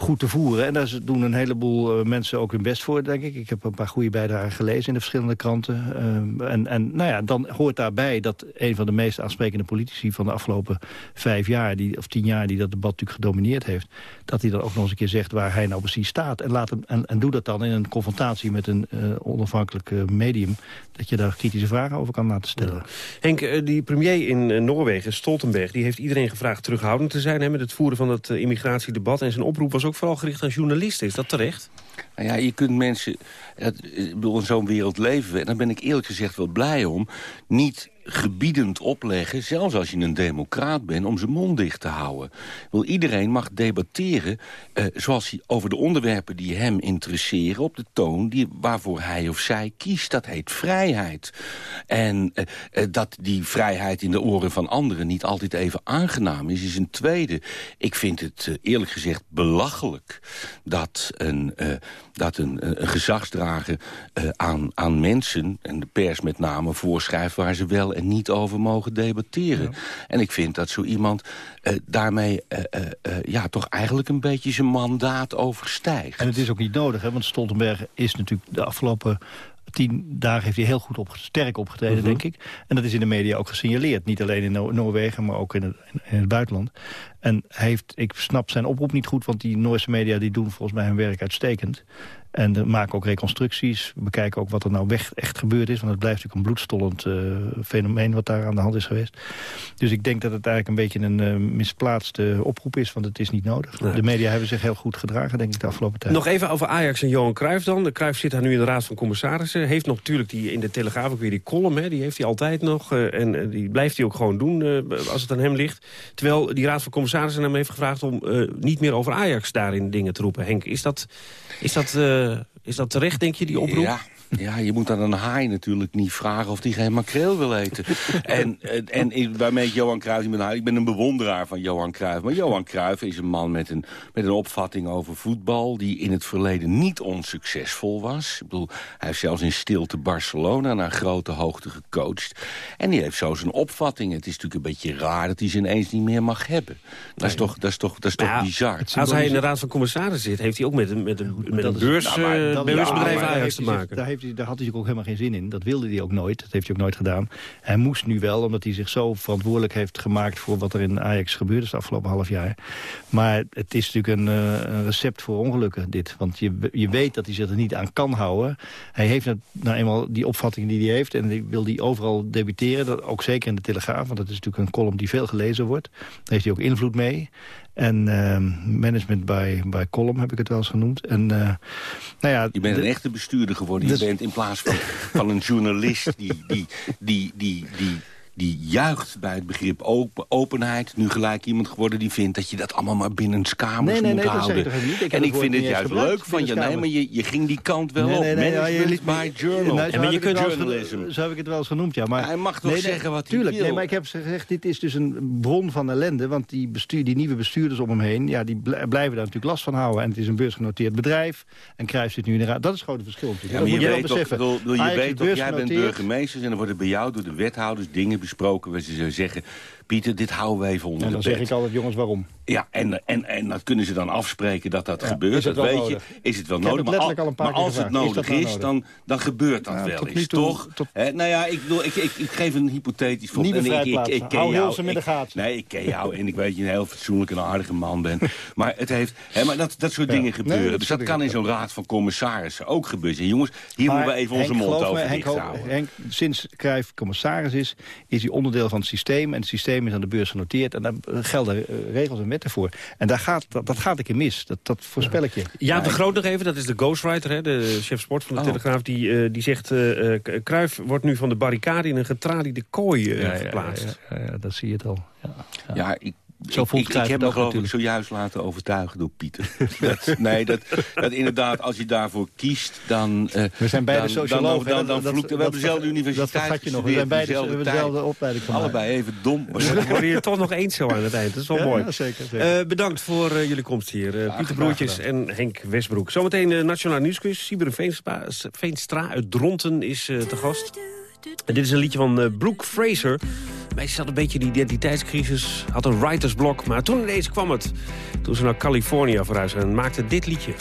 goed te voeren. En daar doen een heleboel eh, mensen ook hun best voor, denk ik. Ik heb een paar goede bijdragen gelezen in de verschillende kranten. Eh, en, en nou ja, dan hoort daarbij dat een van de meest aansprekende politici... van de afgelopen vijf jaar, die, of tien jaar, die dat debat natuurlijk gedomineerd heeft... dat hij dan ook nog eens een keer zegt waar hij nou precies staat. En, laat hem, en, en doe dat dan in een confrontatie met een eh, onafhankelijk medium... dat je daar kritische vragen over kan laten stellen. Henk, die premier in Noorwegen, Stoltenberg... die heeft iedereen gevraagd terughoudend te zijn... Hè, met het voeren van eh, immigratiedebat. En zijn oproep was ook vooral gericht aan journalisten. Is dat terecht? Nou ja, je kunt mensen... Het, in zo'n wereld leven we. En daar ben ik eerlijk gezegd wel blij om. Niet gebiedend opleggen, zelfs als je een democraat bent... om zijn mond dicht te houden. Wil iedereen mag debatteren eh, zoals hij, over de onderwerpen die hem interesseren... op de toon die, waarvoor hij of zij kiest. Dat heet vrijheid. En eh, eh, dat die vrijheid in de oren van anderen niet altijd even aangenaam is... is een tweede. Ik vind het eh, eerlijk gezegd belachelijk dat een, eh, dat een, een gezagsdrager eh, aan, aan mensen... en de pers met name voorschrijft waar ze wel en niet over mogen debatteren. En ik vind dat zo iemand uh, daarmee uh, uh, ja, toch eigenlijk een beetje zijn mandaat overstijgt. En het is ook niet nodig, hè, want Stoltenberg is natuurlijk de afgelopen tien dagen heeft hij heel goed op, sterk opgetreden, Mhm. denk ik. En dat is in de media ook gesignaleerd. Niet alleen in Noor- Noorwegen, maar ook in het, in het buitenland. En hij heeft, ik snap zijn oproep niet goed... want die Noorse media die doen volgens mij hun werk uitstekend. En we maken ook reconstructies. We bekijken ook wat er nou weg echt gebeurd is. Want het blijft natuurlijk een bloedstollend eh, fenomeen... wat daar aan de hand is geweest. Dus ik denk dat het eigenlijk een beetje een eh, misplaatste oproep is. Want het is niet nodig. De media hebben zich heel goed gedragen, denk ik, de afgelopen tijd. Nog even over Ajax en Johan Cruijff dan. De Cruijff zit daar nu in de Raad van Commissarissen. Heeft nog natuurlijk die, in de Telegraaf ook weer die column. Hè. Die heeft hij altijd nog. eh, en die blijft hij ook gewoon doen als het aan hem ligt. Terwijl die Raad van Commissarissen hem heeft gevraagd... om niet meer over Ajax daarin dingen te roepen. Henk, is dat, is dat, is dat terecht, denk je, die oproep? Ja. Ja, je moet aan een haai natuurlijk niet vragen of hij geen makreel wil eten. (laughs) en, en, en ik- waarmee ik Johan Cruijff niet ben, nou, ik ben een bewonderaar van Johan Cruijff. Maar Johan Cruijff is een man met een, met een opvatting over voetbal... die in het verleden niet onsuccesvol was. Ik bedoel, hij heeft zelfs in stilte Barcelona naar grote hoogte gecoacht. En die heeft zo zijn opvatting. Het is natuurlijk een beetje raar dat hij ze ineens niet meer mag hebben. Dat is toch, dat is toch, dat is toch Ja, bizar. Als hij in de Raad van Commissarissen zit... heeft hij ook met een, met een, met een beurs, Nou, maar eh, beursbedrijf ja, Ajax te maken. Heeft hij, daar had hij ook helemaal geen zin in. Dat wilde hij ook nooit. Dat heeft hij ook nooit gedaan. Hij moest nu wel, omdat hij zich zo verantwoordelijk heeft gemaakt... voor wat er in Ajax gebeurd is de afgelopen half jaar. Maar het is natuurlijk een, eh, recept voor ongelukken, dit. Want je, je weet dat hij zich er niet aan kan houden. Hij heeft nou, eenmaal die opvatting die hij heeft... en wil die overal debiteren. Dat, ook zeker in de Telegraaf, want dat is natuurlijk een column die veel gelezen wordt. Daar heeft hij ook invloed mee. En ehm, management bij, bij column heb ik het wel eens genoemd. En, eh, nou ja, Je bent een echte bestuurder geworden. Dus- Je bent in plaats van, van een journalist die, die, die, die, die, die juicht bij het begrip open, openheid... nu gelijk iemand geworden die vindt dat je dat allemaal maar binnen Nee, nee, moet nee, houden. niet. Ik en ik vind het juist gebruikt, leuk van je. Nee, maar je, je ging die kant wel op. nee, ja, je liet by journal. Nou, zo en maar je kunt journalism. Zo heb ik het wel eens genoemd, ja. Maar, Hij mag toch zeggen wat hij tuurlijk, wil. Nee, maar ik heb gezegd, dit is dus een bron van ellende. Want die, bestuur, die nieuwe bestuurders om hem heen... Ja, die bl- blijven daar natuurlijk last van houden. En het is een beursgenoteerd bedrijf. En Cruijff zit nu in de raad. Dat is het verschil natuurlijk. Ja, maar je je weet toch, jij bent burgemeester... en er worden bij jou door de wethouders dingen besproken... waar ze zeggen, Pieter, dit houden we even onder En dan zeg ik altijd, jongens, waarom? Ja, en, en, en dat kunnen ze dan afspreken dat dat Ja, gebeurt. is het dat wel weet nodig? je. Is het wel Ik nodig? het Maar, al als het. Is nodig is, dan, dan gebeurt dat wel tot eens, toe- toch? Hè, nou ja, ik, bedoel, ik, ik, ik geef een hypothetisch voorbeeld. Nieuwe ik, ik, ik, vrijplaats. ken Hou jou. In de gaten. Nee, ik ken jou en ik weet dat je een heel fatsoenlijke en aardige man bent. (laughs) maar het heeft, maar dat, dat soort Ja. dingen Nee, gebeuren. dat dus dat kan in zo'n raad van commissarissen ook gebeuren. En jongens, hier Maar moeten we even onze Henk, mond me, over Henk, dicht ho- houden. Henk, sinds Cruijff commissaris is, is hij onderdeel van het systeem. En het systeem is aan de beurs genoteerd. En daar gelden eh, regels en wetten voor. En daar gaat, dat, dat gaat een keer mis. Dat, dat voorspel ik je. Ja, de Groot nog even, dat is de ghostwriter, hè, de chef sport van de Oh. Telegraaf. Die, eh, die zegt, eh eh, Cruijff wordt nu van de barricade in een getraliede kooi Ja, geplaatst. Ja, ja, ja, dat zie je het al. Ja, Ja, ik, Zo ik, voelt ik, ik Cruijff heb me geloof ik natuurlijk. zojuist laten overtuigen door Pieter. (laughs) dat, nee, dat, dat inderdaad, als je daarvoor kiest, dan... eh, We zijn beide dan, sociologen. Dan, dan, hè, dan, dat- vloekt- we dat- hebben dezelfde dat universiteit vergat je nog. We zijn beide, we hebben tijd. dezelfde opleiding gemaakt. Allebei even dom. (laughs) We worden hier toch nog eens zo aan het eind. Dat is wel Ja, mooi. ja, zeker, zeker. Eh, bedankt voor eh, jullie komst hier. Eh, Pieter graag Broertjes en Henk Westbroek. Zometeen de Nationale Nieuwsquiz. Sieber Veenstra, Veenstra uit Dronten is eh, te gast. Dit is een liedje van eh Brooke Fraser. Meisje had een beetje die identiteitscrisis, had een writersblok. Maar toen ineens kwam het. Toen ze naar Californië verhuisde en maakte dit liedje.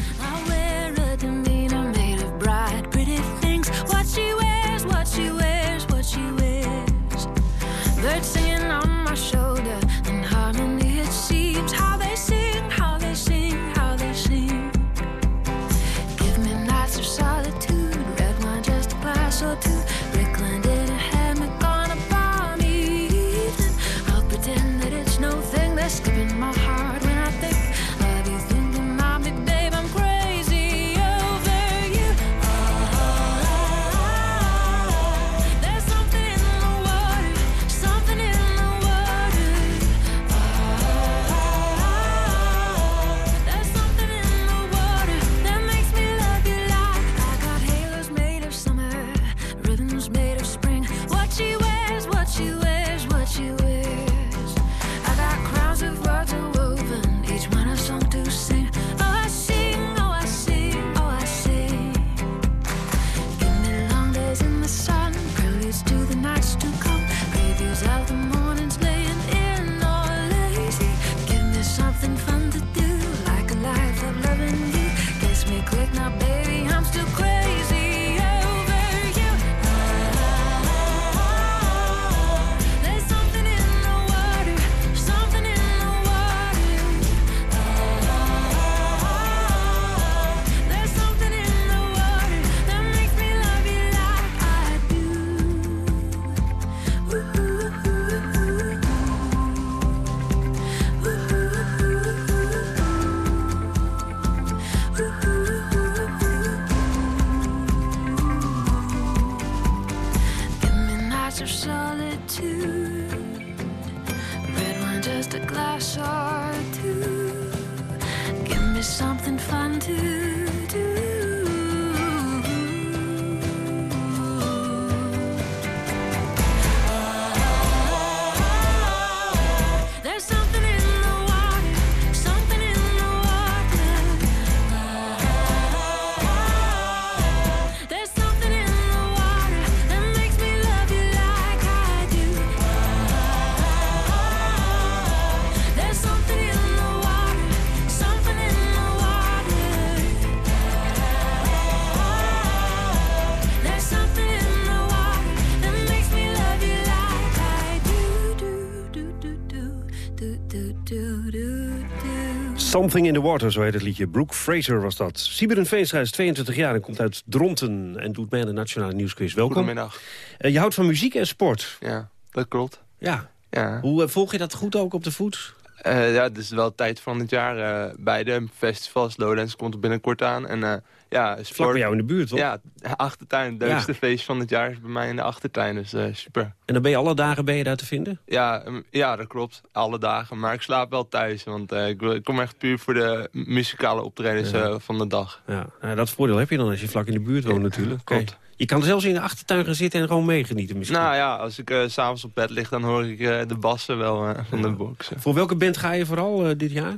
Something in the Water, zo heet het liedje. Brooke Fraser was dat. Sieberen Veenstra is 22 jaar en komt uit Dronten... en doet mee aan de Nationale Nieuwsquiz. Welkom. Goedemiddag. Eh, je houdt van muziek en sport. Ja, dat klopt. Ja. Ja. Hoe eh, volg je dat goed ook op de voet? Eh, ja, het is wel tijd van het jaar. eh beide festivals, Lowlands komt er binnenkort aan. En, eh, ja, sport, Vlak bij jou in de buurt, toch? Ja, achtertuin. Het leukste feest van het jaar is bij mij in de achtertuin. Dus super. En dan ben je alle dagen ben je daar te vinden? Ja, ja, dat klopt. Alle dagen. Maar ik slaap wel thuis. Want ik, wil- ik kom echt puur voor de muzikale optredens Ja. van de dag. Ja, nou, dat voordeel heb je dan als je vlak in de buurt woont natuurlijk. klopt. Je kan zelfs in de achtertuin gaan zitten en gewoon meegenieten misschien. Nou ja, als ik eh, s s'avonds op bed lig, dan hoor ik eh, de bassen wel eh, van de box. Voor welke band ga je vooral eh, dit jaar?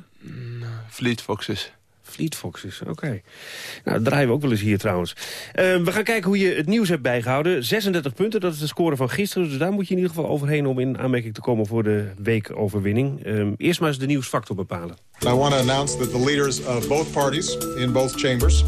Fleet Foxes. Fleet Foxes, oké. Nou, dat draaien we ook wel eens hier trouwens. Eh, we gaan kijken hoe je het nieuws hebt bijgehouden. 36 punten, dat is de score van gisteren. Dus daar moet je in ieder geval overheen om in aanmerking te komen voor de weekoverwinning. Ehm, eerst maar eens de nieuwsfactor bepalen. I want to announce that the leaders of both parties in both chambers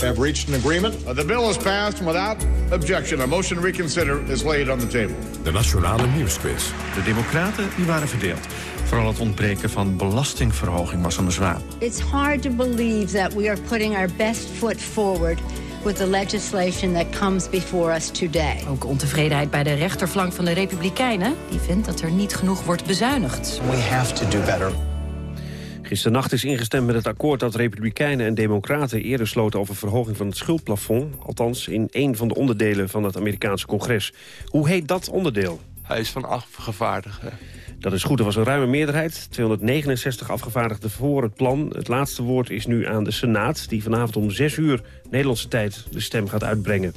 have reached an agreement. Uh, the bill is passed without objection. A motion to reconsider is laid on the table. De Nationale Nieuwsquiz. De democraten die waren verdeeld. Vooral het ontbreken van belastingverhoging was een bezwaar. It's hard to believe that we are putting our best foot forward with the legislation that comes before us today. Ook ontevredenheid bij de rechterflank van de Republikeinen. Die vindt dat er niet genoeg wordt bezuinigd. We have to do better. Gisternacht is ingestemd met het akkoord dat Republikeinen en Democraten eerder sloten over verhoging van het schuldplafond. Althans in één van de onderdelen van het Amerikaanse congres. Hoe heet dat onderdeel? Hij is van afgevaardigden. Dat is goed, er was een ruime meerderheid. 269 afgevaardigden voor het plan. Het laatste woord is nu aan de Senaat... die vanavond om 6 uur Nederlandse tijd de stem gaat uitbrengen.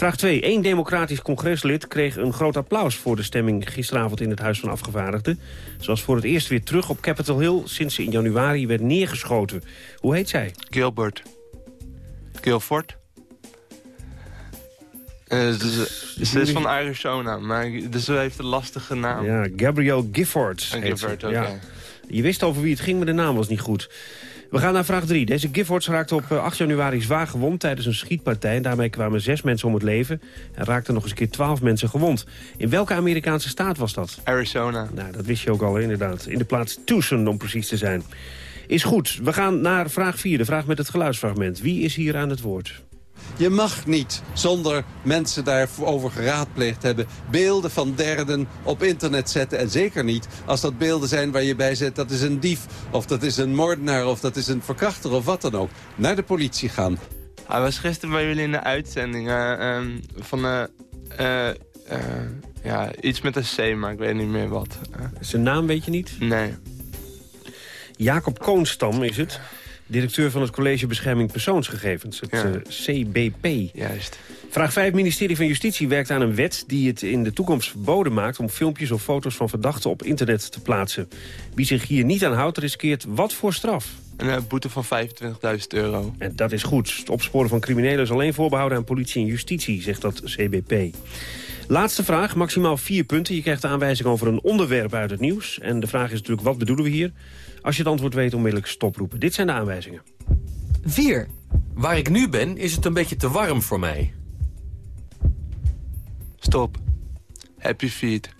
Vraag 2. Eén democratisch congreslid kreeg een groot applaus... voor de stemming gisteravond in het Huis van Afgevaardigden. Zoals voor het eerst weer terug op Capitol Hill... sinds ze in januari werd neergeschoten. Hoe heet zij? Gilbert. Guilford. Eh, dus, ze is van Arizona, maar dus ze heeft een lastige naam. Ja, Gabrielle Giffords. Ze. Gifford. Ja. Je wist over wie het ging, maar de naam was niet goed. We gaan naar vraag 3. Deze Giffords raakte op eh, 8 januari zwaar gewond tijdens een schietpartij. En daarmee kwamen zes mensen om het leven. En raakten nog eens een keer 12 mensen gewond. In welke Amerikaanse staat was dat? Arizona. Nou, dat wist je ook al inderdaad. In de plaats Tucson, om precies te zijn. Is goed. We gaan naar vraag 4, de vraag met het geluidsfragment. Wie is hier aan het woord? Je mag niet, zonder mensen daarover geraadpleegd hebben... beelden van derden op internet zetten. En zeker niet als dat beelden zijn waar je bij zet... dat is een dief, of dat is een moordenaar, of dat is een verkrachter... of wat dan ook. Naar de politie gaan. Hij was gisteren bij jullie in de uitzending eh, ehm, van... eh, eh, ja, iets met een C, maar ik weet niet meer wat. Zijn naam weet je niet? nee. Jacob Koonstam is het. Directeur van het College Bescherming Persoonsgegevens, het Ja. eh, CBP. Juist. Vraag 5. ministerie van Justitie werkt aan een wet die het in de toekomst verboden maakt... om filmpjes of foto's van verdachten op internet te plaatsen. Wie zich hier niet aan houdt, riskeert wat voor straf? Een eh, boete van 25.000 euro. En dat is goed. Het opsporen van criminelen is alleen voorbehouden aan politie en justitie, zegt dat CBP. Laatste vraag, maximaal vier punten. Je krijgt de aanwijzing over een onderwerp uit het nieuws. En de vraag is natuurlijk, wat bedoelen we hier? Als je het antwoord weet, onmiddellijk stoproepen. Dit zijn de aanwijzingen. 4. Waar ik nu ben, is het een beetje te warm voor mij. Stop. Happy Feet.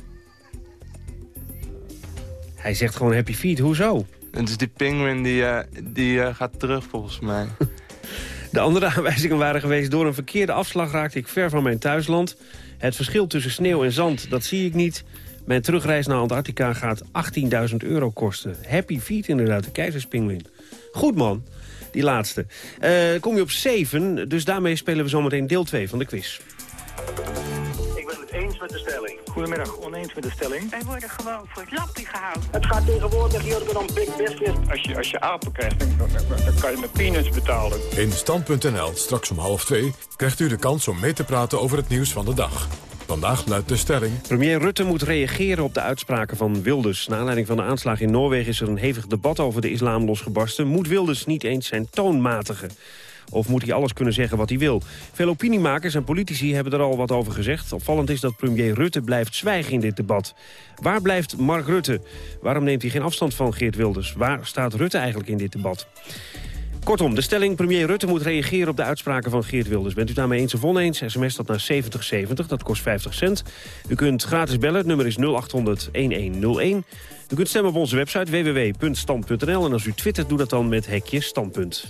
Hij zegt gewoon happy feet. Hoezo? Het is die penguin die, eh, die eh, gaat terug volgens mij. (laughs) De andere aanwijzingen waren geweest... door een verkeerde afslag raakte ik ver van mijn thuisland. Het verschil tussen sneeuw en zand, dat zie ik niet. Mijn terugreis naar Antarctica gaat 18.000 euro kosten. Happy feet inderdaad, de keizerspinguin. Goed man, die laatste. Eh, kom je op 7, dus daarmee spelen we zometeen deel 2 van de quiz. Ik ben het eens met de stelling. Goedemiddag, oneens met de stelling. Wij worden gewoon voor het lappie gehouden. Het gaat tegenwoordig hier om big business. Als je, als je apen krijgt, dan, dan, dan kan je met peanuts betalen. In Stand.nl, straks om half twee, krijgt u de kans om mee te praten over het nieuws van de dag. Vandaag luidt de stelling... Premier Rutte moet reageren op de uitspraken van Wilders. Na aanleiding van de aanslag in Noorwegen is er een hevig debat over de islam losgebarsten. Moet Wilders niet eens zijn toon matigen? Of moet hij alles kunnen zeggen wat hij wil? Veel opiniemakers en politici hebben er al wat over gezegd. Opvallend is dat premier Rutte blijft zwijgen in dit debat. Waar blijft Mark Rutte? Waarom neemt hij geen afstand van Geert Wilders? Waar staat Rutte eigenlijk in dit debat? Kortom, de stelling premier Rutte moet reageren op de uitspraken van Geert Wilders. Bent u daarmee eens of oneens? SMS dat naar 7070, dat kost 50 cent. U kunt gratis bellen, het nummer is 0800-1101. U kunt stemmen op onze website www.stand.nl. En als u twittert, doe dat dan met hekje standpunt.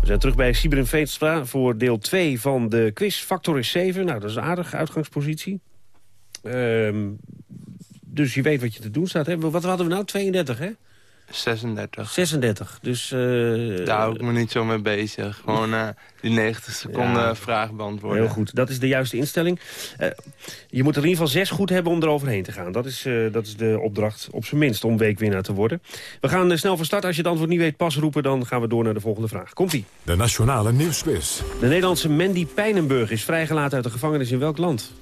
We zijn terug bij Sibrin Veenstra voor deel 2 van de quiz. Factor is 7. Nou, dat is een aardige uitgangspositie. Ehm, dus je weet wat je te doen staat. Hè? Wat hadden we nou? 32, hè? 36. 36, dus... Uh, Daar hou ik me niet zo mee bezig. Gewoon uh, die 90 seconden ja, vraag beantwoorden. Heel goed, dat is de juiste instelling. Uh, je moet er in ieder geval zes goed hebben om eroverheen te gaan. Dat is, dat is de opdracht, op zijn minst, om weekwinnaar te worden. We gaan snel van start. Als je het antwoord niet weet, pas roepen. Dan gaan we door naar de volgende vraag. Komt-ie. De Nationale Nieuwsquiz. De Nederlandse Mandy Pijnenburg is vrijgelaten uit de gevangenis in welk land?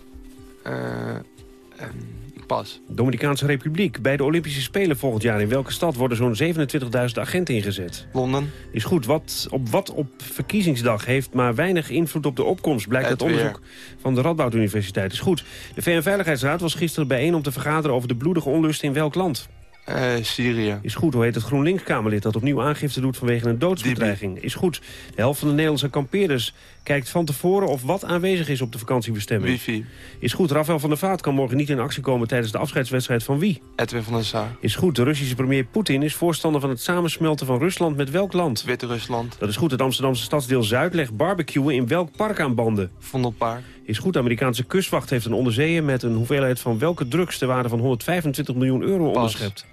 Um... Pas. Dominicaanse Republiek. Bij de Olympische Spelen volgend jaar in welke stad worden zo'n 27.000 agenten ingezet? Londen. Is goed. Wat op wat op verkiezingsdag heeft maar weinig invloed op de opkomst... blijkt uit onderzoek van de Radboud Universiteit. Is goed. De VN-veiligheidsraad was gisteren bijeen om te vergaderen over de bloedige onlust in welk land? Uh, Syrië. Is goed. Hoe heet het GroenLinks-Kamerlid dat opnieuw aangifte doet vanwege een doodsbedreiging? Is goed. De helft van de Nederlandse kampeerders kijkt van tevoren of wat aanwezig is op de vakantiebestemming. Wifi. Is goed. Rafael van der Vaart kan morgen niet in actie komen tijdens de afscheidswedstrijd van wie? Edwin van der Sar. Is goed. De Russische premier Poetin is voorstander van het samensmelten van Rusland met welk land? Wit-Rusland. Dat is goed. Het Amsterdamse stadsdeel Zuid legt barbecuen in welk park aan banden? Vondelpark. Is goed. De Amerikaanse kustwacht heeft een onderzeeër met een hoeveelheid van welke drugs ter waarde van 125 miljoen euro onderschept?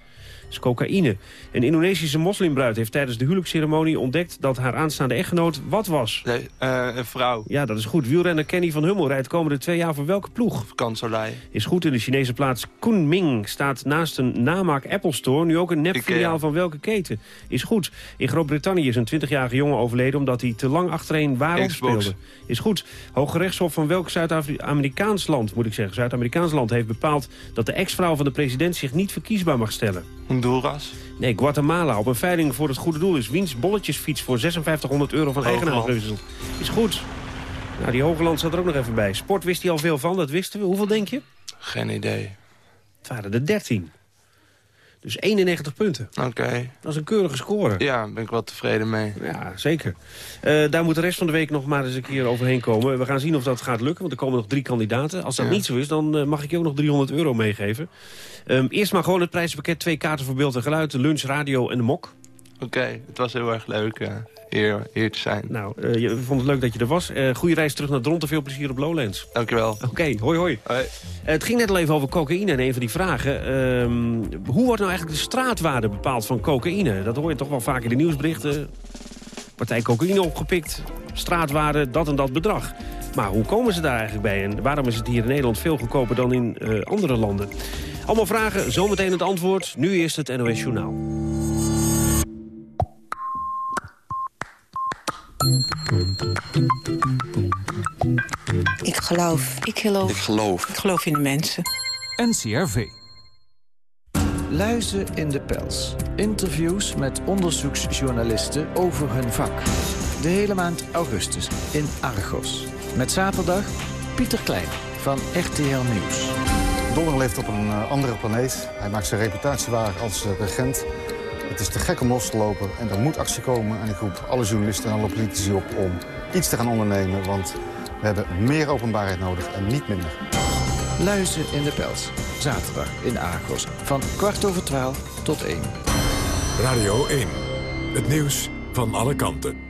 Is cocaïne. Een Indonesische moslimbruid heeft tijdens de huwelijksceremonie ontdekt... dat haar aanstaande echtgenoot wat was? Nee, uh, een vrouw. Ja, dat is goed. Wielrenner Kenny van Hummel rijdt komende twee jaar voor welke ploeg? Kansolei. Is goed. In de Chinese plaats Kunming staat naast een namaak Apple Store... nu ook een nepfiliaal van welke keten? Is goed. In Groot-Brittannië is een 20-jarige jongen overleden... omdat hij te lang achtereen waarop speelde. Is goed. Hooggerechtshof van welk Zuid-Amerikaans land, moet ik zeggen... Zuid-Amerikaans land heeft bepaald dat de ex-vrouw van de president... zich niet verkiesbaar mag stellen. Honduras? Nee, Guatemala. Op een veiling voor het goede doel is Wiens bolletjesfiets voor 5600 euro van eigenaar gewisseld. Is goed. Nou, die Hogeland staat er ook nog even bij. Sport wist hij al veel van, dat wisten we. Hoeveel denk je? Geen idee. Het waren er 13. Dus 91 punten. Oké. Dat is een keurige score. Ja, daar ben ik wel tevreden mee. Ja, zeker. Uh, daar moet de rest van de week nog maar eens een keer overheen komen. We gaan zien of dat gaat lukken, want er komen nog drie kandidaten. Als dat Ja. niet zo is, dan uh, mag ik je ook nog 300 euro meegeven. Um, eerst maar gewoon het prijspakket. Twee kaarten voor beeld en geluid, lunch, radio en de mok. Oké, het was heel erg leuk uh, hier, hier te zijn. Nou, uh, je vond het leuk dat je er was. Uh, goede reis terug naar Dronten. Veel plezier op Lowlands. Dankjewel. Oké, okay, hoi hoi. hoi. het ging net al even over cocaïne en een van die vragen. Um, hoe wordt nou eigenlijk de straatwaarde bepaald van cocaïne? Dat hoor je toch wel vaak in de nieuwsberichten. Partij cocaïne opgepikt, straatwaarde, dat en dat bedrag. Maar hoe komen ze daar eigenlijk bij? En waarom is het hier in Nederland veel goedkoper dan in andere landen? Allemaal vragen, zometeen het antwoord. Nu eerst het NOS Journaal. Ik geloof. Ik geloof. Ik geloof. Ik geloof in de mensen. NCRV. Luizen in de pels. Interviews met onderzoeksjournalisten over hun vak. De hele maand augustus in Argos. Met zaterdag Pieter Klein van RTL Nieuws. Donner leeft op een uh, andere planeet. Hij maakt zijn reputatie waar als uh, regent. Het is te gek om los te lopen en er moet actie komen. En ik roep alle journalisten en alle politici op om iets te gaan ondernemen. Want we hebben meer openbaarheid nodig en niet minder. Luizen in de pels. Zaterdag in Argos. Van kwart over twaalf tot één. Radio 1. Het nieuws van alle kanten.